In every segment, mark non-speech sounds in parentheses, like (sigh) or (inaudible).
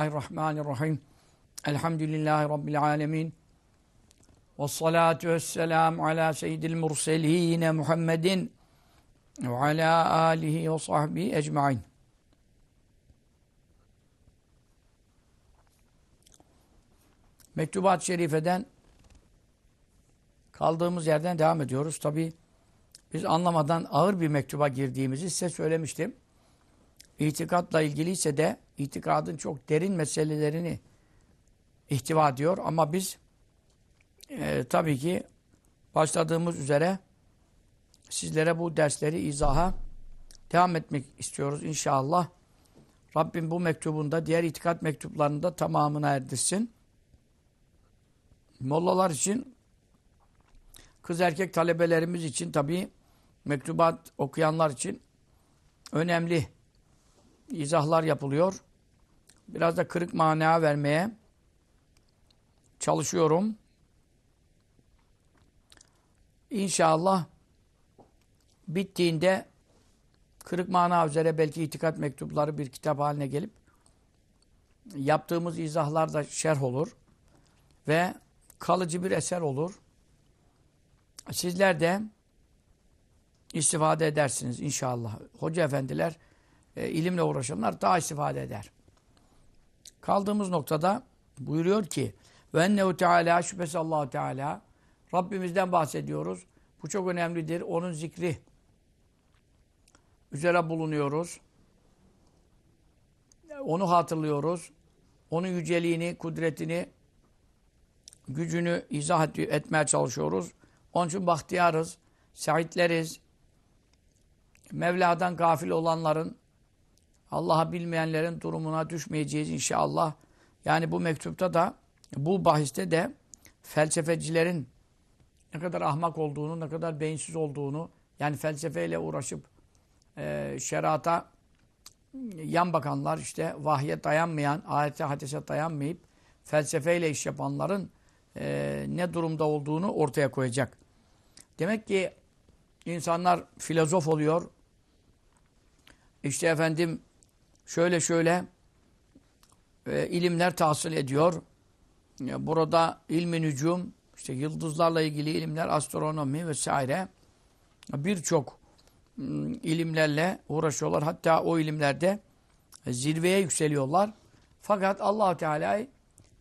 Bismillahirrahmanirrahim. Elhamdülillahi Rabbil alemin. Ve salatu ve selamu ala seyyidil murseline Muhammedin ve ala alihi ve sahbihi ecmain. Mektubat-ı Şerife'den kaldığımız yerden devam ediyoruz. Tabi biz anlamadan ağır bir mektuba girdiğimizi size söylemiştim. İtikatla ilgiliyse de itikadın çok derin meselelerini ihtiva ediyor. Ama biz e, tabii ki başladığımız üzere sizlere bu dersleri izaha devam etmek istiyoruz inşallah. Rabbim bu mektubunda diğer itikat mektuplarında tamamına erdirsin. Mollalar için kız erkek talebelerimiz için tabii mektubat okuyanlar için önemli izahlar yapılıyor. Biraz da kırık mana vermeye çalışıyorum. İnşallah bittiğinde kırık mana üzere belki itikat mektupları bir kitap haline gelip yaptığımız izahlar da şerh olur ve kalıcı bir eser olur. Sizler de istifade edersiniz inşallah. Hoca efendiler, e, ilimle uğraşanlar daha istifade eder. Kaldığımız noktada buyuruyor ki ve ennehu teala şüphesi allah Teala Rabbimizden bahsediyoruz. Bu çok önemlidir. Onun zikri üzere bulunuyoruz. Onu hatırlıyoruz. Onun yüceliğini, kudretini, gücünü izah et etmeye çalışıyoruz. Onun için bahtiyarız, saitleriz. Mevla'dan gafil olanların, Allah'ı bilmeyenlerin durumuna düşmeyeceğiz inşallah. Yani bu mektupta da, bu bahiste de felsefecilerin ne kadar ahmak olduğunu, ne kadar beyinsiz olduğunu, yani felsefeyle uğraşıp e, şerata yan bakanlar, işte vahye dayanmayan, ayete hadise dayanmayıp felsefeyle iş yapanların e, ne durumda olduğunu ortaya koyacak. Demek ki insanlar filozof oluyor. İşte efendim şöyle şöyle e, ilimler tahsil ediyor. E, burada ilmi nücum, işte yıldızlarla ilgili ilimler, astronomi vesaire birçok ilimlerle uğraşıyorlar. Hatta o ilimlerde zirveye yükseliyorlar. Fakat allah Teala'yı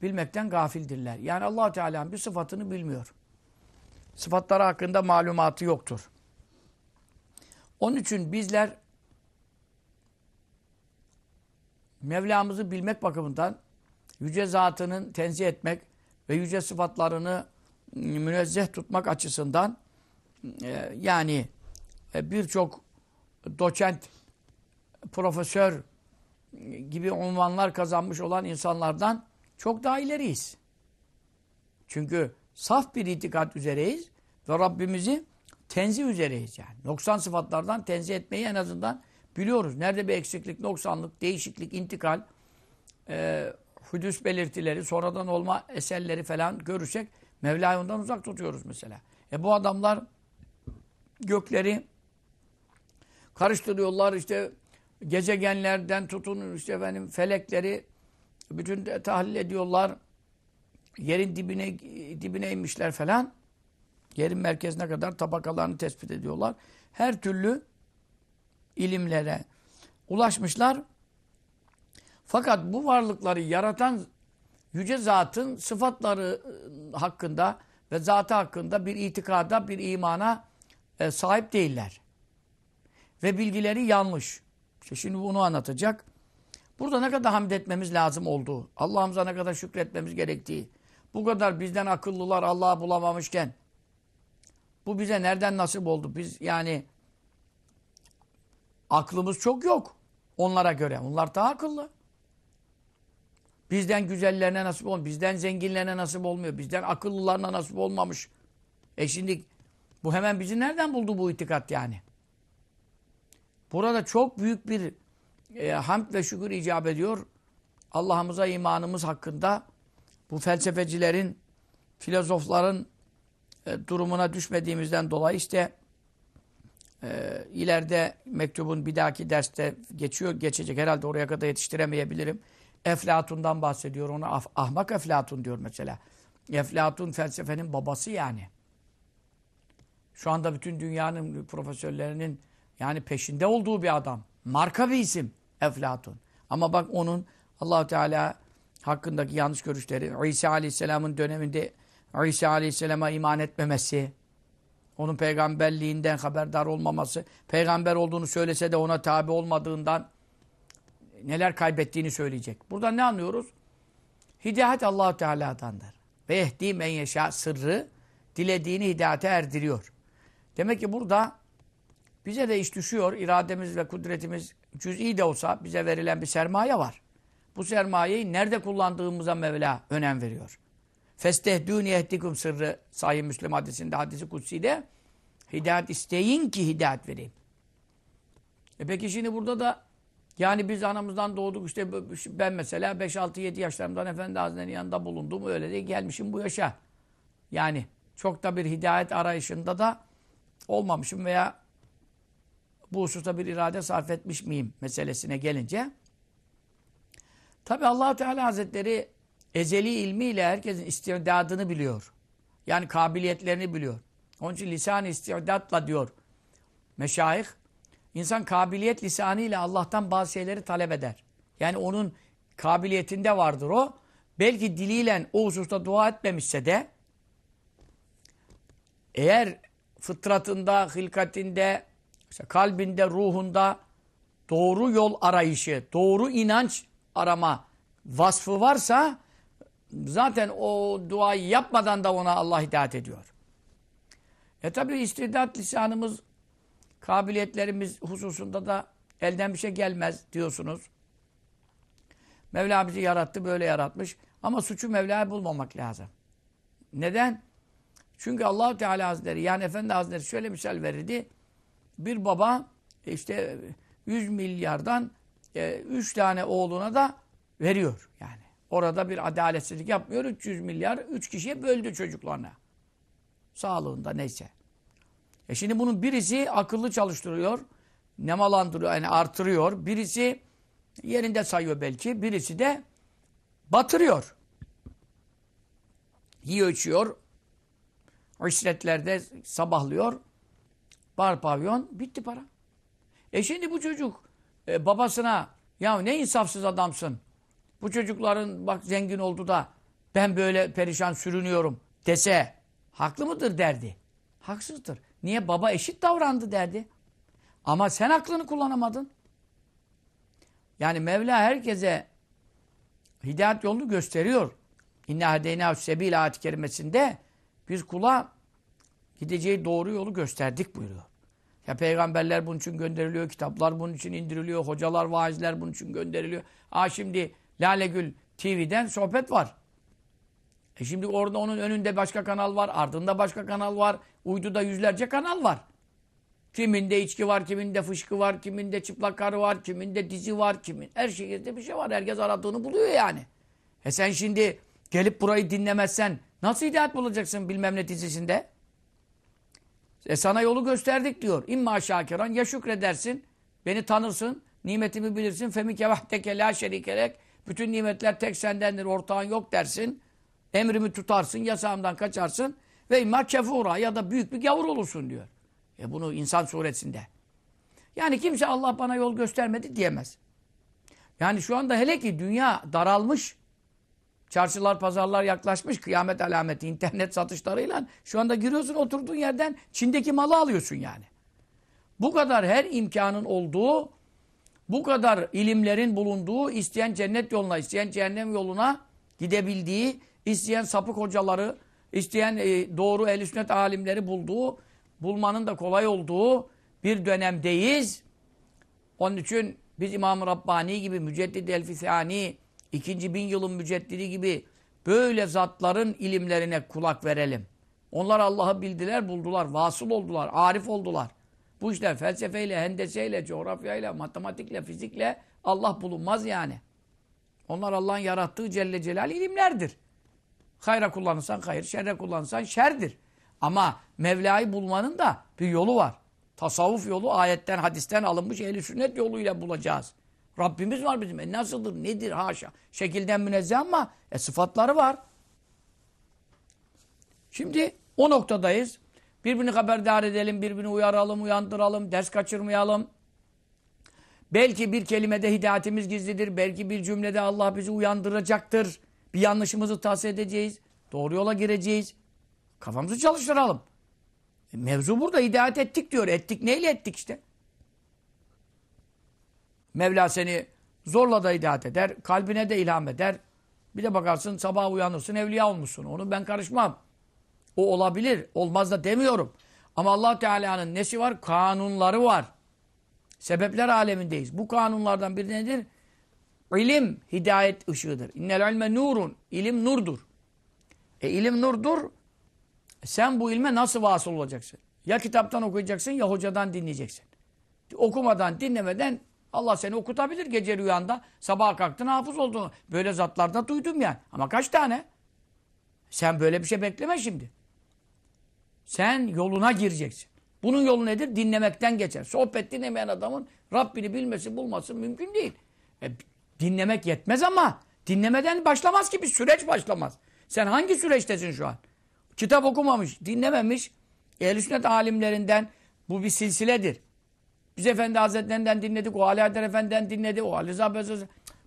bilmekten gafildirler. Yani allah Teala'nın bir sıfatını bilmiyor. Sıfatları hakkında malumatı yoktur. Onun için bizler Mevlamızı bilmek bakımından yüce zatının tenzih etmek ve yüce sıfatlarını münezzeh tutmak açısından e, yani e, birçok doçent, profesör gibi unvanlar kazanmış olan insanlardan çok daha ileriyiz. Çünkü saf bir itikat üzereyiz ve Rabbimizi tenzih üzereyiz yani. Noksan sıfatlardan tenzih etmeyi en azından biliyoruz. Nerede bir eksiklik, noksanlık, değişiklik, intikal, e, hüdüs belirtileri, sonradan olma eserleri falan görürsek Mevla'yı ondan uzak tutuyoruz mesela. E bu adamlar gökleri karıştırıyorlar işte gezegenlerden tutun işte efendim felekleri bütün tahlil ediyorlar. Yerin dibine dibine inmişler falan. Yerin merkezine kadar tabakalarını tespit ediyorlar. Her türlü ilimlere ulaşmışlar. Fakat bu varlıkları yaratan yüce zatın sıfatları ıı, hakkında ve zatı hakkında bir itikada, bir imana e, sahip değiller. Ve bilgileri yanlış. İşte şimdi bunu anlatacak. Burada ne kadar hamd etmemiz lazım olduğu, Allah'ımıza ne kadar şükretmemiz gerektiği, bu kadar bizden akıllılar Allah'ı bulamamışken, bu bize nereden nasip oldu? Biz yani aklımız çok yok onlara göre. Onlar daha akıllı. Bizden güzellerine nasip olmuyor. Bizden zenginlerine nasip olmuyor. Bizden akıllılarına nasip olmamış. E şimdi bu hemen bizi nereden buldu bu itikat yani? Burada çok büyük bir e, hamd ve şükür icap ediyor. Allah'ımıza imanımız hakkında bu felsefecilerin, filozofların e, durumuna düşmediğimizden dolayı işte e, ileride mektubun bir dahaki derste geçiyor, geçecek. Herhalde oraya kadar yetiştiremeyebilirim. Eflatun'dan bahsediyor. Ona ah- ahmak Eflatun diyor mesela. Eflatun felsefenin babası yani. Şu anda bütün dünyanın profesörlerinin yani peşinde olduğu bir adam. Marka bir isim Eflatun. Ama bak onun allah Teala hakkındaki yanlış görüşleri, İsa Aleyhisselam'ın döneminde İsa Aleyhisselam'a iman etmemesi, onun peygamberliğinden haberdar olmaması, peygamber olduğunu söylese de ona tabi olmadığından neler kaybettiğini söyleyecek. Buradan ne anlıyoruz? Hidayet Allahu Teala'dandır. Ve ehdi men yeşâ sırrı dilediğini hidayete erdiriyor. Demek ki burada bize de iş düşüyor. İrademiz ve kudretimiz cüz'i de olsa bize verilen bir sermaye var. Bu sermayeyi nerede kullandığımıza Mevla önem veriyor. Festehdûni ehdikum sırrı Sahih Müslim hadisinde, hadisi kutsi'de hidayet isteyin ki hidayet vereyim. E peki şimdi burada da yani biz anamızdan doğduk işte ben mesela 5-6-7 yaşlarımdan Efendi Hazretleri'nin yanında bulundum. Öyle de gelmişim bu yaşa. Yani çok da bir hidayet arayışında da olmamışım veya bu hususta bir irade sarf etmiş miyim meselesine gelince. Tabi allah Teala Hazretleri ezeli ilmiyle herkesin istidadını biliyor. Yani kabiliyetlerini biliyor. Onun için lisan istidatla diyor meşayih. İnsan kabiliyet lisanıyla Allah'tan bazı şeyleri talep eder. Yani onun kabiliyetinde vardır o. Belki diliyle o hususta dua etmemişse de eğer fıtratında, hilkatinde, işte kalbinde, ruhunda doğru yol arayışı, doğru inanç arama vasfı varsa zaten o duayı yapmadan da ona Allah hidayet ediyor. E tabi istidat lisanımız, kabiliyetlerimiz hususunda da elden bir şey gelmez diyorsunuz. Mevla bizi yarattı, böyle yaratmış. Ama suçu Mevla'ya bulmamak lazım. Neden? Çünkü Allahu Teala Hazretleri yani Efendi Hazretleri şöyle misal verirdi. Bir baba işte 100 milyardan 3 e, tane oğluna da veriyor yani. Orada bir adaletsizlik yapmıyor. 300 milyar 3 kişiye böldü çocuklarına. Sağlığında neyse. E şimdi bunun birisi akıllı çalıştırıyor. Nemalandırıyor yani artırıyor. Birisi yerinde sayıyor belki. Birisi de batırıyor. Yiyor içiyor. İşletlerde sabahlıyor. Bar pavyon bitti para. E şimdi bu çocuk e, babasına ya ne insafsız adamsın. Bu çocukların bak zengin oldu da ben böyle perişan sürünüyorum dese haklı mıdır derdi. Haksızdır. Niye? Baba eşit davrandı derdi. Ama sen aklını kullanamadın. Yani Mevla herkese hidayet yolunu gösteriyor. İnne hedeyna sebil ayet kerimesinde biz kula gideceği doğru yolu gösterdik buyuruyor. Ya peygamberler bunun için gönderiliyor, kitaplar bunun için indiriliyor, hocalar, vaizler bunun için gönderiliyor. Aa şimdi Lale Gül TV'den sohbet var. E şimdi orada onun önünde başka kanal var, ardında başka kanal var, uyduda yüzlerce kanal var. Kiminde içki var, kiminde fışkı var, kiminde çıplak karı var, kiminde dizi var, kimin her şeyde bir şey var. Herkes aradığını buluyor yani. E sen şimdi gelip burayı dinlemezsen nasıl hidayet bulacaksın bilmem ne dizisinde? E sana yolu gösterdik diyor. İmma şakiran ya şükredersin, beni tanırsın, nimetimi bilirsin. Femike vahdeke la şerikelek. Bütün nimetler tek sendendir, ortağın yok dersin. Emrimi tutarsın, yasağımdan kaçarsın. Ve imma kefura ya da büyük bir gavur olursun diyor. E bunu insan suresinde. Yani kimse Allah bana yol göstermedi diyemez. Yani şu anda hele ki dünya daralmış. Çarşılar, pazarlar yaklaşmış. Kıyamet alameti, internet satışlarıyla. Şu anda giriyorsun oturduğun yerden Çin'deki malı alıyorsun yani. Bu kadar her imkanın olduğu, bu kadar ilimlerin bulunduğu, isteyen cennet yoluna, isteyen cehennem yoluna gidebildiği, isteyen sapık hocaları, isteyen e, doğru el sünnet alimleri bulduğu, bulmanın da kolay olduğu bir dönemdeyiz. Onun için biz İmam-ı Rabbani gibi, Müceddid el-Fisani, ikinci bin yılın müceddidi gibi böyle zatların ilimlerine kulak verelim. Onlar Allah'ı bildiler, buldular, vasıl oldular, arif oldular. Bu işler felsefeyle, hendeseyle, coğrafyayla, matematikle, fizikle Allah bulunmaz yani. Onlar Allah'ın yarattığı Celle Celal ilimlerdir. Hayra kullanırsan hayır, şerre kullanırsan şerdir. Ama Mevla'yı bulmanın da bir yolu var. Tasavvuf yolu ayetten, hadisten alınmış ehli sünnet yoluyla bulacağız. Rabbimiz var bizim. E nasıldır, nedir haşa. Şekilden münezzeh ama e, sıfatları var. Şimdi o noktadayız. Birbirini haberdar edelim, birbirini uyaralım, uyandıralım, ders kaçırmayalım. Belki bir kelimede hidayetimiz gizlidir. Belki bir cümlede Allah bizi uyandıracaktır. Bir yanlışımızı tahsis edeceğiz. Doğru yola gireceğiz. Kafamızı çalıştıralım. E, mevzu burada hidayet ettik diyor. Ettik neyle ettik işte? Mevla seni zorla da hidayet eder. Kalbine de ilham eder. Bir de bakarsın sabah uyanırsın evliya olmuşsun. Onu ben karışmam. O olabilir. Olmaz da demiyorum. Ama allah Teala'nın nesi var? Kanunları var. Sebepler alemindeyiz. Bu kanunlardan biri nedir? İlim hidayet ışığıdır. İnnel ilme nurun. İlim nurdur. E ilim nurdur. Sen bu ilme nasıl vasıl olacaksın? Ya kitaptan okuyacaksın ya hocadan dinleyeceksin. Okumadan, dinlemeden Allah seni okutabilir gece rüyanda. Sabah kalktın hafız olduğunu. Böyle zatlarda duydum yani. Ama kaç tane? Sen böyle bir şey bekleme şimdi. Sen yoluna gireceksin. Bunun yolu nedir? Dinlemekten geçer. Sohbet dinlemeyen adamın Rabbini bilmesi, bulması mümkün değil. E, dinlemek yetmez ama dinlemeden başlamaz ki bir süreç başlamaz. Sen hangi süreçtesin şu an? Kitap okumamış, dinlememiş. Ehl-i sünnet alimlerinden bu bir silsiledir. Biz Efendi Hazretlerinden dinledik, o Ali Haydar Efendi'den dinledik, o Ali Rıza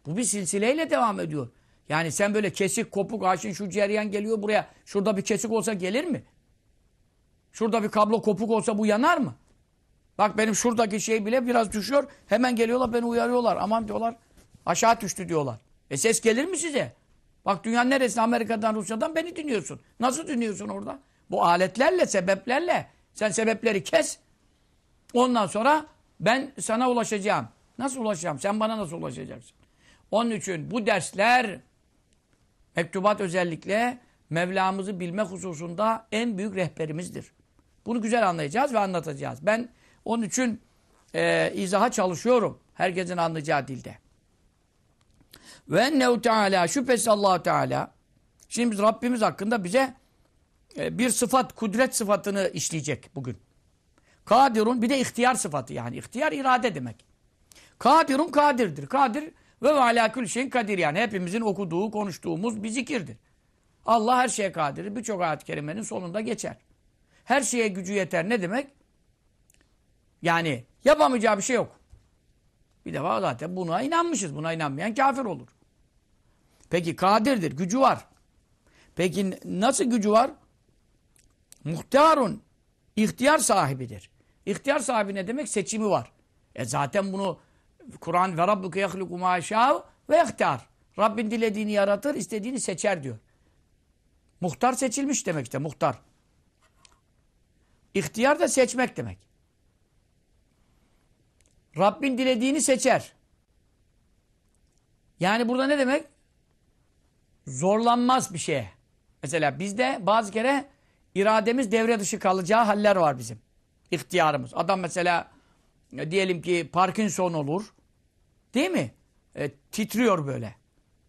Bu bir silsileyle devam ediyor. Yani sen böyle kesik, kopuk, haşin şu ceryan geliyor buraya. Şurada bir kesik olsa gelir mi? Şurada bir kablo kopuk olsa bu yanar mı? Bak benim şuradaki şey bile biraz düşüyor. Hemen geliyorlar beni uyarıyorlar. Aman diyorlar aşağı düştü diyorlar. E ses gelir mi size? Bak dünyanın neresinde Amerika'dan Rusya'dan beni dinliyorsun. Nasıl dinliyorsun orada? Bu aletlerle, sebeplerle. Sen sebepleri kes. Ondan sonra ben sana ulaşacağım. Nasıl ulaşacağım? Sen bana nasıl ulaşacaksın? Onun için bu dersler mektubat özellikle Mevlamızı bilme hususunda en büyük rehberimizdir. Bunu güzel anlayacağız ve anlatacağız. Ben onun için e, izaha çalışıyorum. Herkesin anlayacağı dilde. Ve ennehu teala şüphesiz allah Teala şimdi biz Rabbimiz hakkında bize e, bir sıfat, kudret sıfatını işleyecek bugün. Kadirun bir de ihtiyar sıfatı yani. ihtiyar irade demek. Kadirun kadirdir. Kadir ve ala kül şeyin kadir yani. Hepimizin okuduğu, konuştuğumuz bir zikirdir. Allah her şeye kadir. Birçok ayet-i kerimenin sonunda geçer. Her şeye gücü yeter. Ne demek? Yani yapamayacağı bir şey yok. Bir defa zaten buna inanmışız. Buna inanmayan kafir olur. Peki kadirdir. Gücü var. Peki nasıl gücü var? Muhtarun. ihtiyar sahibidir. İhtiyar sahibi ne demek? Seçimi var. E zaten bunu Kur'an ve rabbuke yahluku ma ve yahtar. Rabbin dilediğini yaratır, istediğini seçer diyor. Muhtar seçilmiş demek işte muhtar. İhtiyar da seçmek demek. Rabbin dilediğini seçer. Yani burada ne demek? Zorlanmaz bir şeye. Mesela bizde bazı kere irademiz devre dışı kalacağı haller var bizim. İhtiyarımız. Adam mesela e, diyelim ki Parkinson olur. Değil mi? E, titriyor böyle.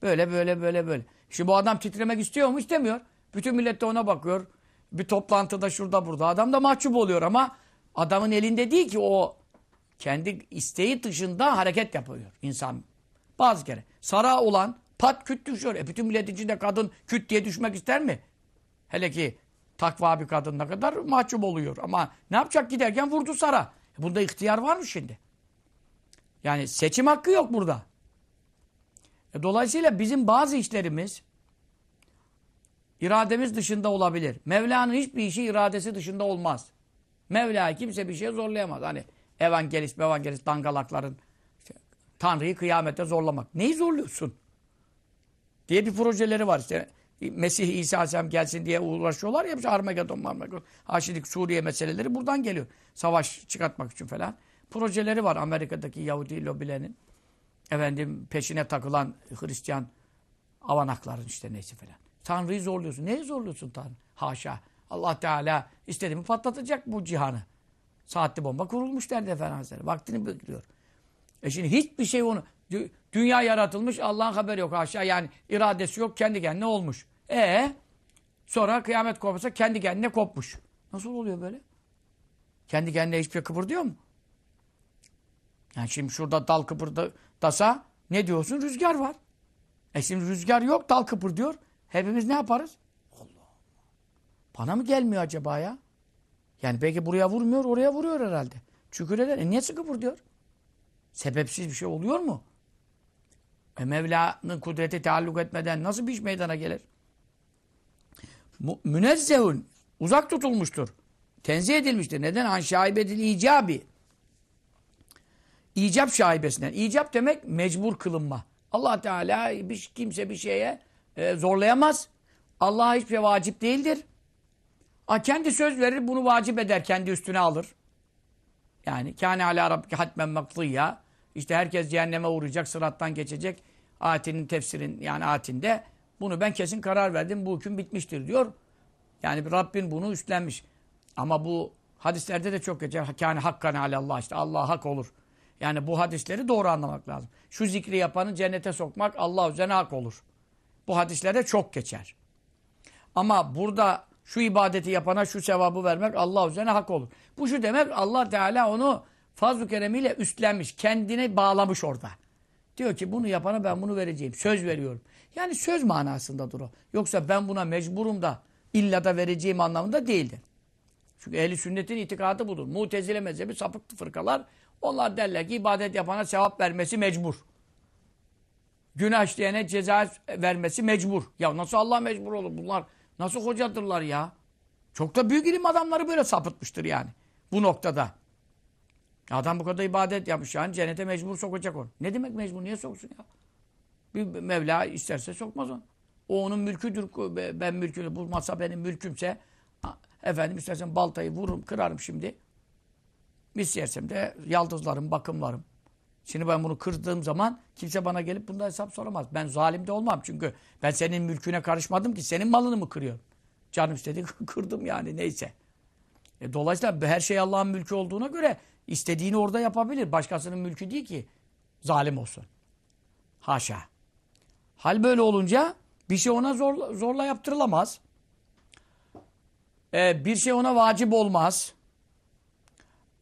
Böyle böyle böyle böyle. Şimdi bu adam titremek istiyor mu? İstemiyor. Bütün millet de ona bakıyor. Bir toplantıda şurada burada. Adam da mahcup oluyor ama adamın elinde değil ki o kendi isteği dışında hareket yapıyor insan. Bazı kere. Sara olan pat küt düşüyor. E bütün millet içinde kadın küt diye düşmek ister mi? Hele ki takva bir kadın ne kadar mahcup oluyor. Ama ne yapacak giderken vurdu Sara. E bunda ihtiyar var mı şimdi? Yani seçim hakkı yok burada. E dolayısıyla bizim bazı işlerimiz irademiz dışında olabilir. Mevla'nın hiçbir işi iradesi dışında olmaz. Mevla kimse bir şeye zorlayamaz. Hani evangelist evangelist dangalakların işte, Tanrı'yı kıyamete zorlamak. Neyi zorluyorsun? Diye bir projeleri var işte. Mesih İsa Aleyhisselam gelsin diye uğraşıyorlar ya. Armageddon, Marmageddon, Haşidik, Suriye meseleleri buradan geliyor. Savaş çıkartmak için falan. Projeleri var Amerika'daki Yahudi lobilerinin. Efendim peşine takılan Hristiyan avanakların işte neyse falan. Tanrı'yı zorluyorsun. Neyi zorluyorsun Tanrı? Haşa. Allah Teala istedi mi patlatacak bu cihanı. Saatli bomba kurulmuş derdi Efendimiz Vaktini bekliyor. E şimdi hiçbir şey onu... Dünya yaratılmış Allah'ın haberi yok haşa. Yani iradesi yok kendi kendine olmuş. E sonra kıyamet kopsa kendi kendine kopmuş. Nasıl oluyor böyle? Kendi kendine hiçbir şey kıpırdıyor mu? Yani şimdi şurada dal kıpırdasa ne diyorsun? Rüzgar var. E şimdi rüzgar yok, dal kıpır diyor. Hepimiz ne yaparız? Allah Allah. Bana mı gelmiyor acaba ya? Yani belki buraya vurmuyor, oraya vuruyor herhalde. Şükür eder. E niye sıkı diyor? Sebepsiz bir şey oluyor mu? E Mevla'nın kudreti taalluk etmeden nasıl bir iş meydana gelir? Münezzehun uzak tutulmuştur. Tenzih edilmiştir. Neden? An şaibedil icabi. İcap şaibesinden. İcap demek mecbur kılınma. Allah Teala bir, kimse bir şeye e, zorlayamaz. Allah'a hiçbir şey vacip değildir. A, kendi söz verir, bunu vacip eder, kendi üstüne alır. Yani kâne alâ rabbike hatmen maktıyya. İşte herkes cehenneme uğrayacak, sırattan geçecek. Ayetinin tefsirin yani ayetinde bunu ben kesin karar verdim, bu hüküm bitmiştir diyor. Yani Rabbin bunu üstlenmiş. Ama bu hadislerde de çok geçer. Kâne hakkan Allah işte Allah hak olur. Yani bu hadisleri doğru anlamak lazım. Şu zikri yapanı cennete sokmak Allah üzerine hak olur. Bu hadislerde çok geçer. Ama burada şu ibadeti yapana şu sevabı vermek Allah üzerine hak olur. Bu şu demek Allah Teala onu fazl-ı keremiyle üstlenmiş. Kendine bağlamış orada. Diyor ki bunu yapana ben bunu vereceğim. Söz veriyorum. Yani söz manasındadır o. Yoksa ben buna mecburum da illa da vereceğim anlamında değildir. Çünkü ehli sünnetin itikadı budur. Mutezile mezhebi sapık fırkalar onlar derler ki ibadet yapana sevap vermesi mecbur. Günah işleyene ceza vermesi mecbur. Ya nasıl Allah mecbur olur? Bunlar nasıl hocadırlar ya? Çok da büyük ilim adamları böyle sapıtmıştır yani. Bu noktada. Adam bu kadar ibadet yapmış yani cennete mecbur sokacak onu. Ne demek mecbur? Niye soksun ya? Bir Mevla isterse sokmaz onu. O onun mülküdür. Ben mülkünü bu masa benim mülkümse efendim istersen baltayı vururum, kırarım şimdi. Mis yersem de yaldızlarım, bakımlarım. Şimdi ben bunu kırdığım zaman kimse bana gelip bunda hesap soramaz. Ben zalim de olmam çünkü ben senin mülküne karışmadım ki senin malını mı kırıyorum? Canım istedi (laughs) kırdım yani neyse. E, dolayısıyla her şey Allah'ın mülkü olduğuna göre istediğini orada yapabilir. Başkasının mülkü değil ki zalim olsun. Haşa. Hal böyle olunca bir şey ona zorla, zorla yaptırılamaz. Ee, bir şey ona vacip olmaz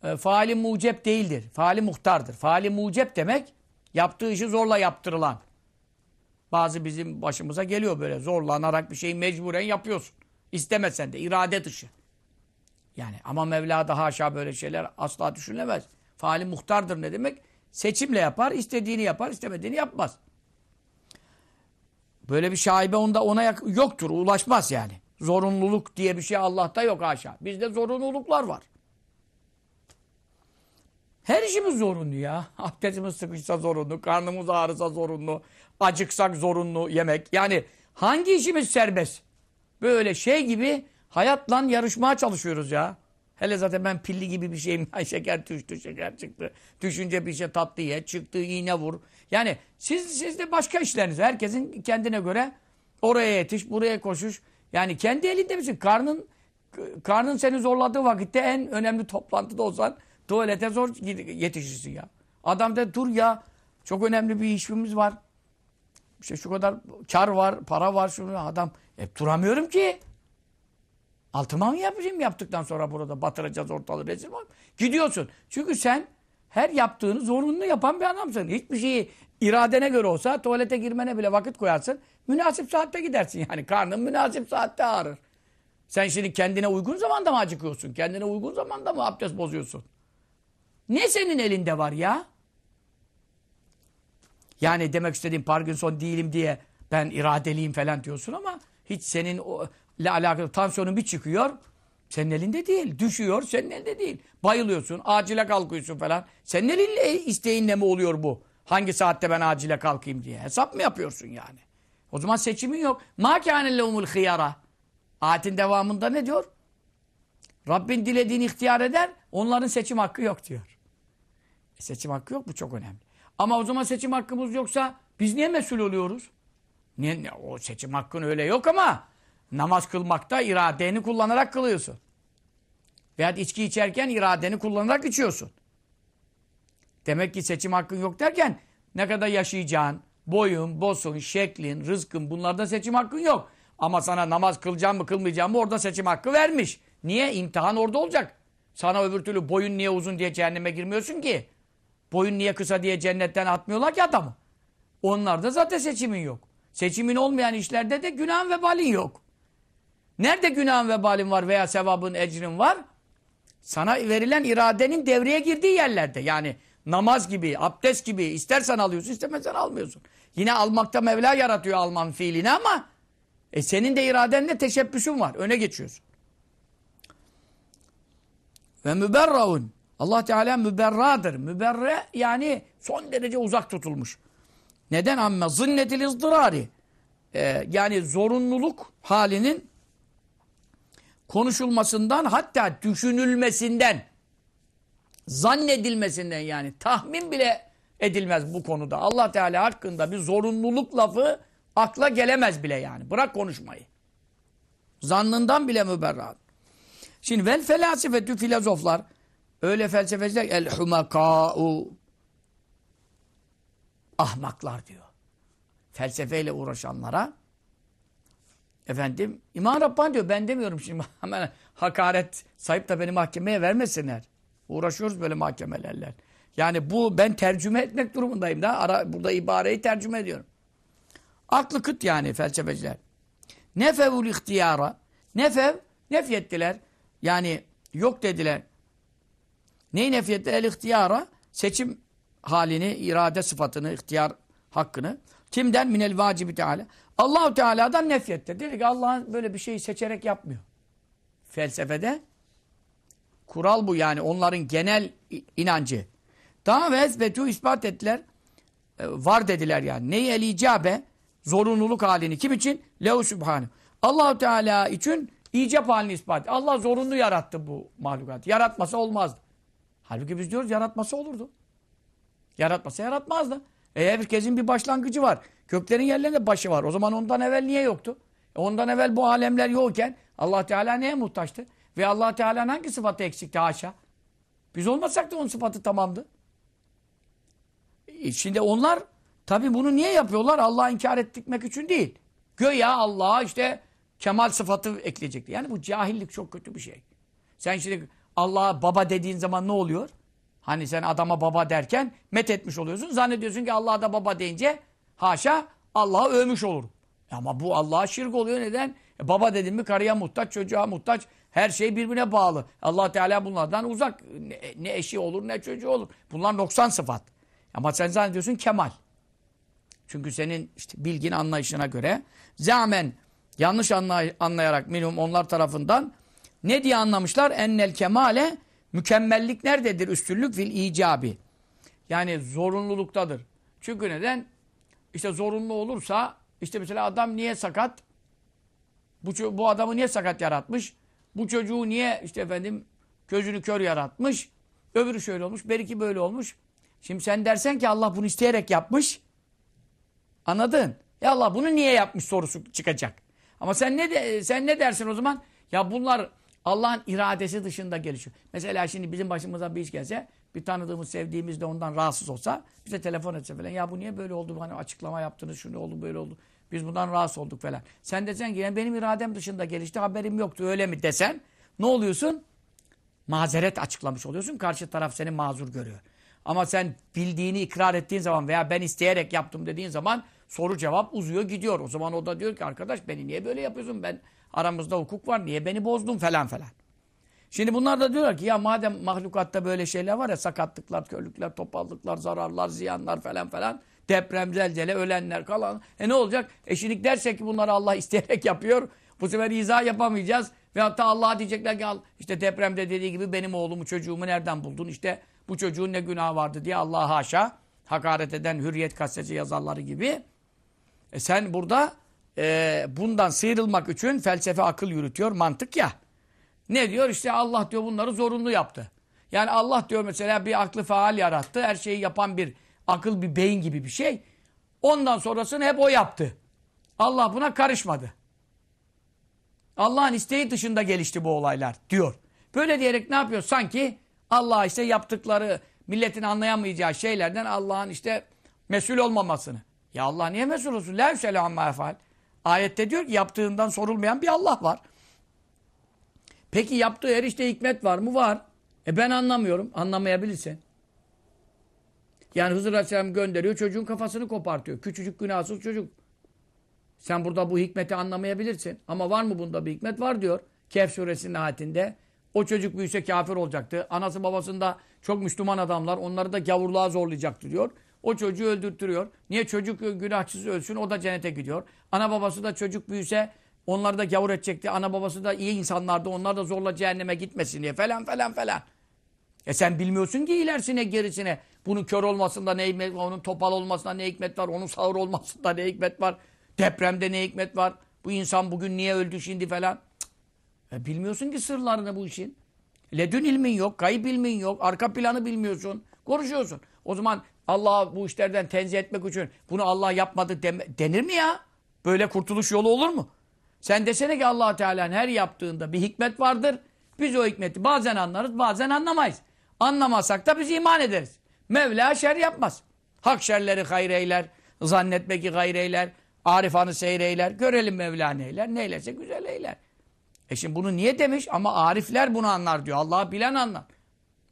e, faali mucep değildir. Faali muhtardır. Faali mucep demek yaptığı işi zorla yaptırılan. Bazı bizim başımıza geliyor böyle zorlanarak bir şeyi mecburen yapıyorsun. İstemesen de irade dışı. Yani ama Mevla da haşa böyle şeyler asla düşünülemez. Faali muhtardır ne demek? Seçimle yapar, istediğini yapar, istemediğini yapmaz. Böyle bir şaibe onda ona yoktur, ulaşmaz yani. Zorunluluk diye bir şey Allah'ta yok haşa. Bizde zorunluluklar var. Her işimiz zorunlu ya. (laughs) Abdestimiz sıkışsa zorunlu, karnımız ağrısa zorunlu, acıksak zorunlu yemek. Yani hangi işimiz serbest? Böyle şey gibi hayatla yarışmaya çalışıyoruz ya. Hele zaten ben pilli gibi bir şeyim. (laughs) Şeker düştü, şeker çıktı. Düşünce bir şey tatlı ye, çıktı iğne vur. Yani siz, siz de başka işleriniz. Herkesin kendine göre oraya yetiş, buraya koşuş. Yani kendi elinde misin? Karnın karnın seni zorladığı vakitte en önemli toplantıda olsan Tuvalete zor yetişirsin ya. Adam de dur ya. Çok önemli bir işimiz var. İşte şu kadar kar var, para var. Şunu adam hep duramıyorum ki. Altıma mı yapayım yaptıktan sonra burada batıracağız ortalığı rezil var. Gidiyorsun. Çünkü sen her yaptığını zorunlu yapan bir adamsın. Hiçbir şeyi iradene göre olsa tuvalete girmene bile vakit koyarsın. Münasip saatte gidersin yani. Karnın münasip saatte ağrır. Sen şimdi kendine uygun zamanda mı acıkıyorsun? Kendine uygun zamanda mı abdest bozuyorsun? Ne senin elinde var ya? Yani demek istediğim Parkinson değilim diye ben iradeliyim falan diyorsun ama hiç senin o alakalı tansiyonun bir çıkıyor. Senin elinde değil. Düşüyor senin elinde değil. Bayılıyorsun, acile kalkıyorsun falan. Senin elinle isteğinle mi oluyor bu? Hangi saatte ben acile kalkayım diye. Hesap mı yapıyorsun yani? O zaman seçimin yok. Ma kâne umul hıyara. Ayetin devamında ne diyor? Rabbin dilediğini ihtiyar eder, onların seçim hakkı yok diyor. Seçim hakkı yok bu çok önemli. Ama o zaman seçim hakkımız yoksa biz niye mesul oluyoruz? Niye, o seçim hakkın öyle yok ama namaz kılmakta iradeni kullanarak kılıyorsun. Veya içki içerken iradeni kullanarak içiyorsun. Demek ki seçim hakkın yok derken ne kadar yaşayacağın, boyun, bosun, şeklin, rızkın bunlarda seçim hakkın yok. Ama sana namaz kılacağım mı kılmayacağım mı orada seçim hakkı vermiş. Niye? İmtihan orada olacak. Sana öbür türlü boyun niye uzun diye cehenneme girmiyorsun ki. Boyun niye kısa diye cennetten atmıyorlar ki adamı. Onlarda zaten seçimin yok. Seçimin olmayan işlerde de günahın vebalin yok. Nerede günahın vebalin var veya sevabın, ecrin var? Sana verilen iradenin devreye girdiği yerlerde. Yani namaz gibi, abdest gibi istersen alıyorsun, istemezsen almıyorsun. Yine almakta Mevla yaratıyor alman fiilini ama e senin de iradenle teşebbüsün var. Öne geçiyorsun. Ve müberraun. Allah Teala müberradır. Müberre yani son derece uzak tutulmuş. Neden amme? Zınnetil ızdırari. Ee, yani zorunluluk halinin konuşulmasından hatta düşünülmesinden zannedilmesinden yani tahmin bile edilmez bu konuda. Allah Teala hakkında bir zorunluluk lafı akla gelemez bile yani. Bırak konuşmayı. Zannından bile müberrat. Şimdi vel felasifetü filozoflar öyle felsefeciler el humakâ'u ahmaklar diyor. Felsefeyle uğraşanlara efendim İmam Rabbani diyor ben demiyorum şimdi (laughs) hemen hakaret sayıp da beni mahkemeye vermesinler. Uğraşıyoruz böyle mahkemelerle. Yani bu ben tercüme etmek durumundayım da ara, burada ibareyi tercüme ediyorum. Aklı kıt yani felsefeciler. Nefevul ihtiyara nefev nefyettiler. Yani yok dediler. Neyi nefyettiler? El ihtiyara seçim halini, irade sıfatını, ihtiyar hakkını. Kimden? Minel vacibi Teala. Allahu Teala'dan nefyetti. Dedi ki Allah böyle bir şeyi seçerek yapmıyor. Felsefede kural bu yani onların genel inancı. Daha ve ezbetu ispat ettiler. E, var dediler yani. Neyi el icabe? Zorunluluk halini. Kim için? Lehu Sübhane. Allahu Teala için icap halini ispat. Allah zorunlu yarattı bu mahlukat. Yaratmasa olmazdı. Halbuki biz diyoruz yaratması olurdu. Yaratmasa yaratmazdı. E herkesin bir başlangıcı var. Köklerin yerlerinde başı var. O zaman ondan evvel niye yoktu? E ondan evvel bu alemler yokken Allah Teala neye muhtaçtı? Ve Allah Teala'nın hangi sıfatı eksikti haşa? Biz olmasak da onun sıfatı tamamdı. E şimdi onlar tabi bunu niye yapıyorlar? Allah'a inkar ettikmek için değil. Göya Allah'a işte kemal sıfatı ekleyecekti. Yani bu cahillik çok kötü bir şey. Sen şimdi Allah'a baba dediğin zaman ne oluyor? Hani sen adama baba derken met etmiş oluyorsun. Zannediyorsun ki Allah'a da baba deyince haşa Allah'a övmüş olur. Ama bu Allah'a şirk oluyor. Neden? E baba dedin mi karıya muhtaç, çocuğa muhtaç. Her şey birbirine bağlı. allah Teala bunlardan uzak. Ne, ne eşi olur ne çocuğu olur. Bunlar 90 sıfat. Ama sen zannediyorsun kemal. Çünkü senin işte bilgin anlayışına göre zamen yanlış anlay anlayarak minimum onlar tarafından ne diye anlamışlar? Ennel kemale mükemmellik nerededir? Üstünlük fil icabi. Yani zorunluluktadır. Çünkü neden? İşte zorunlu olursa işte mesela adam niye sakat? Bu, bu adamı niye sakat yaratmış? Bu çocuğu niye işte efendim gözünü kör yaratmış? Öbürü şöyle olmuş, beriki böyle olmuş. Şimdi sen dersen ki Allah bunu isteyerek yapmış. Anladın? Ya Allah bunu niye yapmış sorusu çıkacak. Ama sen ne de, sen ne dersin o zaman? Ya bunlar Allah'ın iradesi dışında gelişiyor. Mesela şimdi bizim başımıza bir iş gelse, bir tanıdığımız, sevdiğimiz de ondan rahatsız olsa, bize telefon etse falan, ya bu niye böyle oldu, hani açıklama yaptınız, şunu oldu, böyle oldu. Biz bundan rahatsız olduk falan. Sen desen ki yani benim iradem dışında gelişti, haberim yoktu, öyle mi desen, ne oluyorsun? Mazeret açıklamış oluyorsun, karşı taraf seni mazur görüyor. Ama sen bildiğini ikrar ettiğin zaman veya ben isteyerek yaptım dediğin zaman soru cevap uzuyor gidiyor. O zaman o da diyor ki arkadaş beni niye böyle yapıyorsun ben aramızda hukuk var niye beni bozdun falan falan. Şimdi bunlar da diyorlar ki ya madem mahlukatta böyle şeyler var ya sakatlıklar, körlükler, topallıklar, zararlar, ziyanlar falan falan deprem, zelzele, ölenler kalan. E ne olacak? Eşinik dersek ki bunları Allah (laughs) isteyerek yapıyor. Bu sefer izah yapamayacağız. Ve hatta Allah diyecekler ki işte depremde dediği gibi benim oğlumu çocuğumu nereden buldun? İşte bu çocuğun ne günahı vardı diye Allah haşa hakaret eden hürriyet gazetesi yazarları gibi. E sen burada e, bundan sıyrılmak için felsefe akıl yürütüyor mantık ya. Ne diyor? İşte Allah diyor bunları zorunlu yaptı. Yani Allah diyor mesela bir aklı faal yarattı. Her şeyi yapan bir akıl bir beyin gibi bir şey. Ondan sonrasını hep o yaptı. Allah buna karışmadı. Allah'ın isteği dışında gelişti bu olaylar diyor. Böyle diyerek ne yapıyor? Sanki Allah işte yaptıkları milletin anlayamayacağı şeylerden Allah'ın işte mesul olmamasını. Ya Allah niye mesul olsun? La yüsele amma. Ayette diyor ki yaptığından sorulmayan bir Allah var. Peki yaptığı her işte hikmet var mı? Var. E ben anlamıyorum. Anlamayabilirsin. Yani Hızır Aleyhisselam gönderiyor çocuğun kafasını kopartıyor. Küçücük günahsız çocuk. Sen burada bu hikmeti anlamayabilirsin. Ama var mı bunda bir hikmet? Var diyor. Kehf suresinin ayetinde. O çocuk büyüse kafir olacaktı. Anası babasında çok Müslüman adamlar. Onları da gavurluğa zorlayacaktı diyor. O çocuğu öldürtüyor. Niye çocuk günahsız ölsün o da cennete gidiyor. Ana babası da çocuk büyüse onları da gavur edecekti. Ana babası da iyi insanlardı. Onlar da zorla cehenneme gitmesin diye falan falan falan. E sen bilmiyorsun ki ilerisine gerisine. Bunun kör olmasında ne hikmet var, onun topal olmasında ne hikmet var, onun sağır olmasında ne hikmet var. Depremde ne hikmet var. Bu insan bugün niye öldü şimdi falan. E bilmiyorsun ki sırlarını bu işin. Ledün ilmin yok, kayıp ilmin yok, arka planı bilmiyorsun. Konuşuyorsun. O zaman Allah bu işlerden tenzih etmek için bunu Allah yapmadı deme, denir mi ya? Böyle kurtuluş yolu olur mu? Sen desene ki allah Teala'nın her yaptığında bir hikmet vardır. Biz o hikmeti bazen anlarız, bazen anlamayız. Anlamazsak da biz iman ederiz. Mevla şer yapmaz. Hak şerleri hayır eyler, zannetmek ki hayır eyler, arifanı seyreyler, görelim Mevla neyler, neylerse güzel eyler. E şimdi bunu niye demiş? Ama arifler bunu anlar diyor. Allah'ı bilen anlar.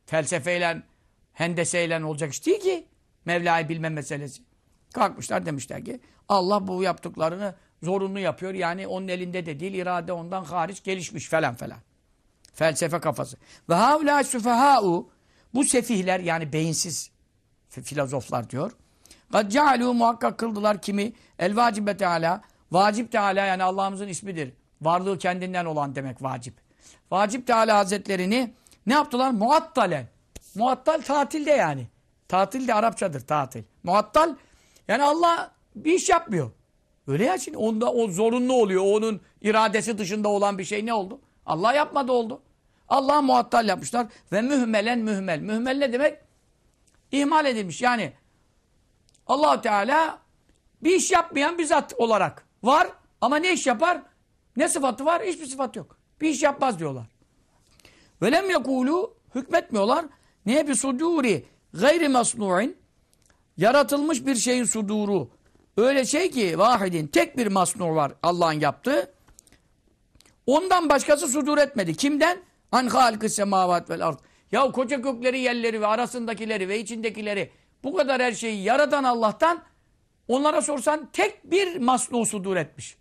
Felsefeyle, hendeseyle olacak iş değil ki. Mevla'yı bilme meselesi. Kalkmışlar demişler ki Allah bu yaptıklarını zorunlu yapıyor. Yani onun elinde de değil, irade ondan hariç gelişmiş falan falan. Felsefe kafası. Ve havla sufaha'u bu sefihler yani beyinsiz filozoflar diyor. Kad cealû muhakkak kıldılar kimi el vacibe teala vacip teala yani Allah'ımızın ismidir. Varlığı kendinden olan demek vacip. Vacip teala hazretlerini ne yaptılar? Muattalen. Muattal tatilde yani. Tatil de Arapçadır tatil. Muattal yani Allah bir iş yapmıyor. Öyle ya şimdi onda o zorunlu oluyor. Onun iradesi dışında olan bir şey ne oldu? Allah yapmadı oldu. Allah muattal yapmışlar. Ve mühmelen mühmel. Mühmel ne demek? İhmal edilmiş. Yani allah Teala bir iş yapmayan bir zat olarak var. Ama ne iş yapar? Ne sıfatı var? Hiçbir sıfat yok. Bir iş yapmaz diyorlar. Velem yekulu hükmetmiyorlar. Ne bir suduri gayri masnu'in yaratılmış bir şeyin suduru. Öyle şey ki vahidin tek bir masnu var Allah'ın yaptığı. Ondan başkası sudur etmedi. Kimden? An halkı semavat vel ard. Ya koca gökleri, yerleri ve arasındakileri ve içindekileri bu kadar her şeyi yaratan Allah'tan onlara sorsan tek bir masnu sudur etmiş.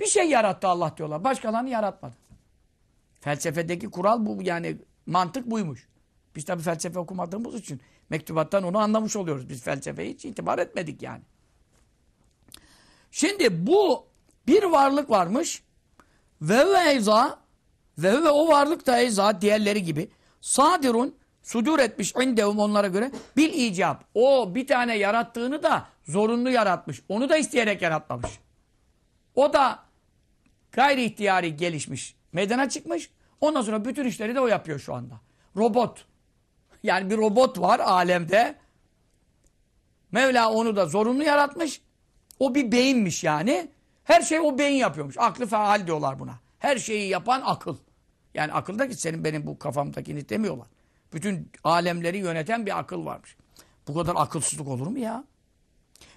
Bir şey yarattı Allah diyorlar. Başkalarını yaratmadı. Felsefedeki kural bu yani mantık buymuş. Biz tabii felsefe okumadığımız için mektubattan onu anlamış oluyoruz. Biz felsefeyi hiç itibar etmedik yani. Şimdi bu bir varlık varmış. Ve ve eyza ve ve o varlık da eyza diğerleri gibi sadirun sudur etmiş indevum onlara göre bil icab. O bir tane yarattığını da zorunlu yaratmış. Onu da isteyerek yaratmamış. O da gayri ihtiyari gelişmiş. Meydana çıkmış. Ondan sonra bütün işleri de o yapıyor şu anda. Robot. Yani bir robot var alemde. Mevla onu da zorunlu yaratmış. O bir beyinmiş yani. Her şey o beyin yapıyormuş. Aklı faal diyorlar buna. Her şeyi yapan akıl. Yani akılda ki senin benim bu kafamdakini demiyorlar. Bütün alemleri yöneten bir akıl varmış. Bu kadar akılsızlık olur mu ya?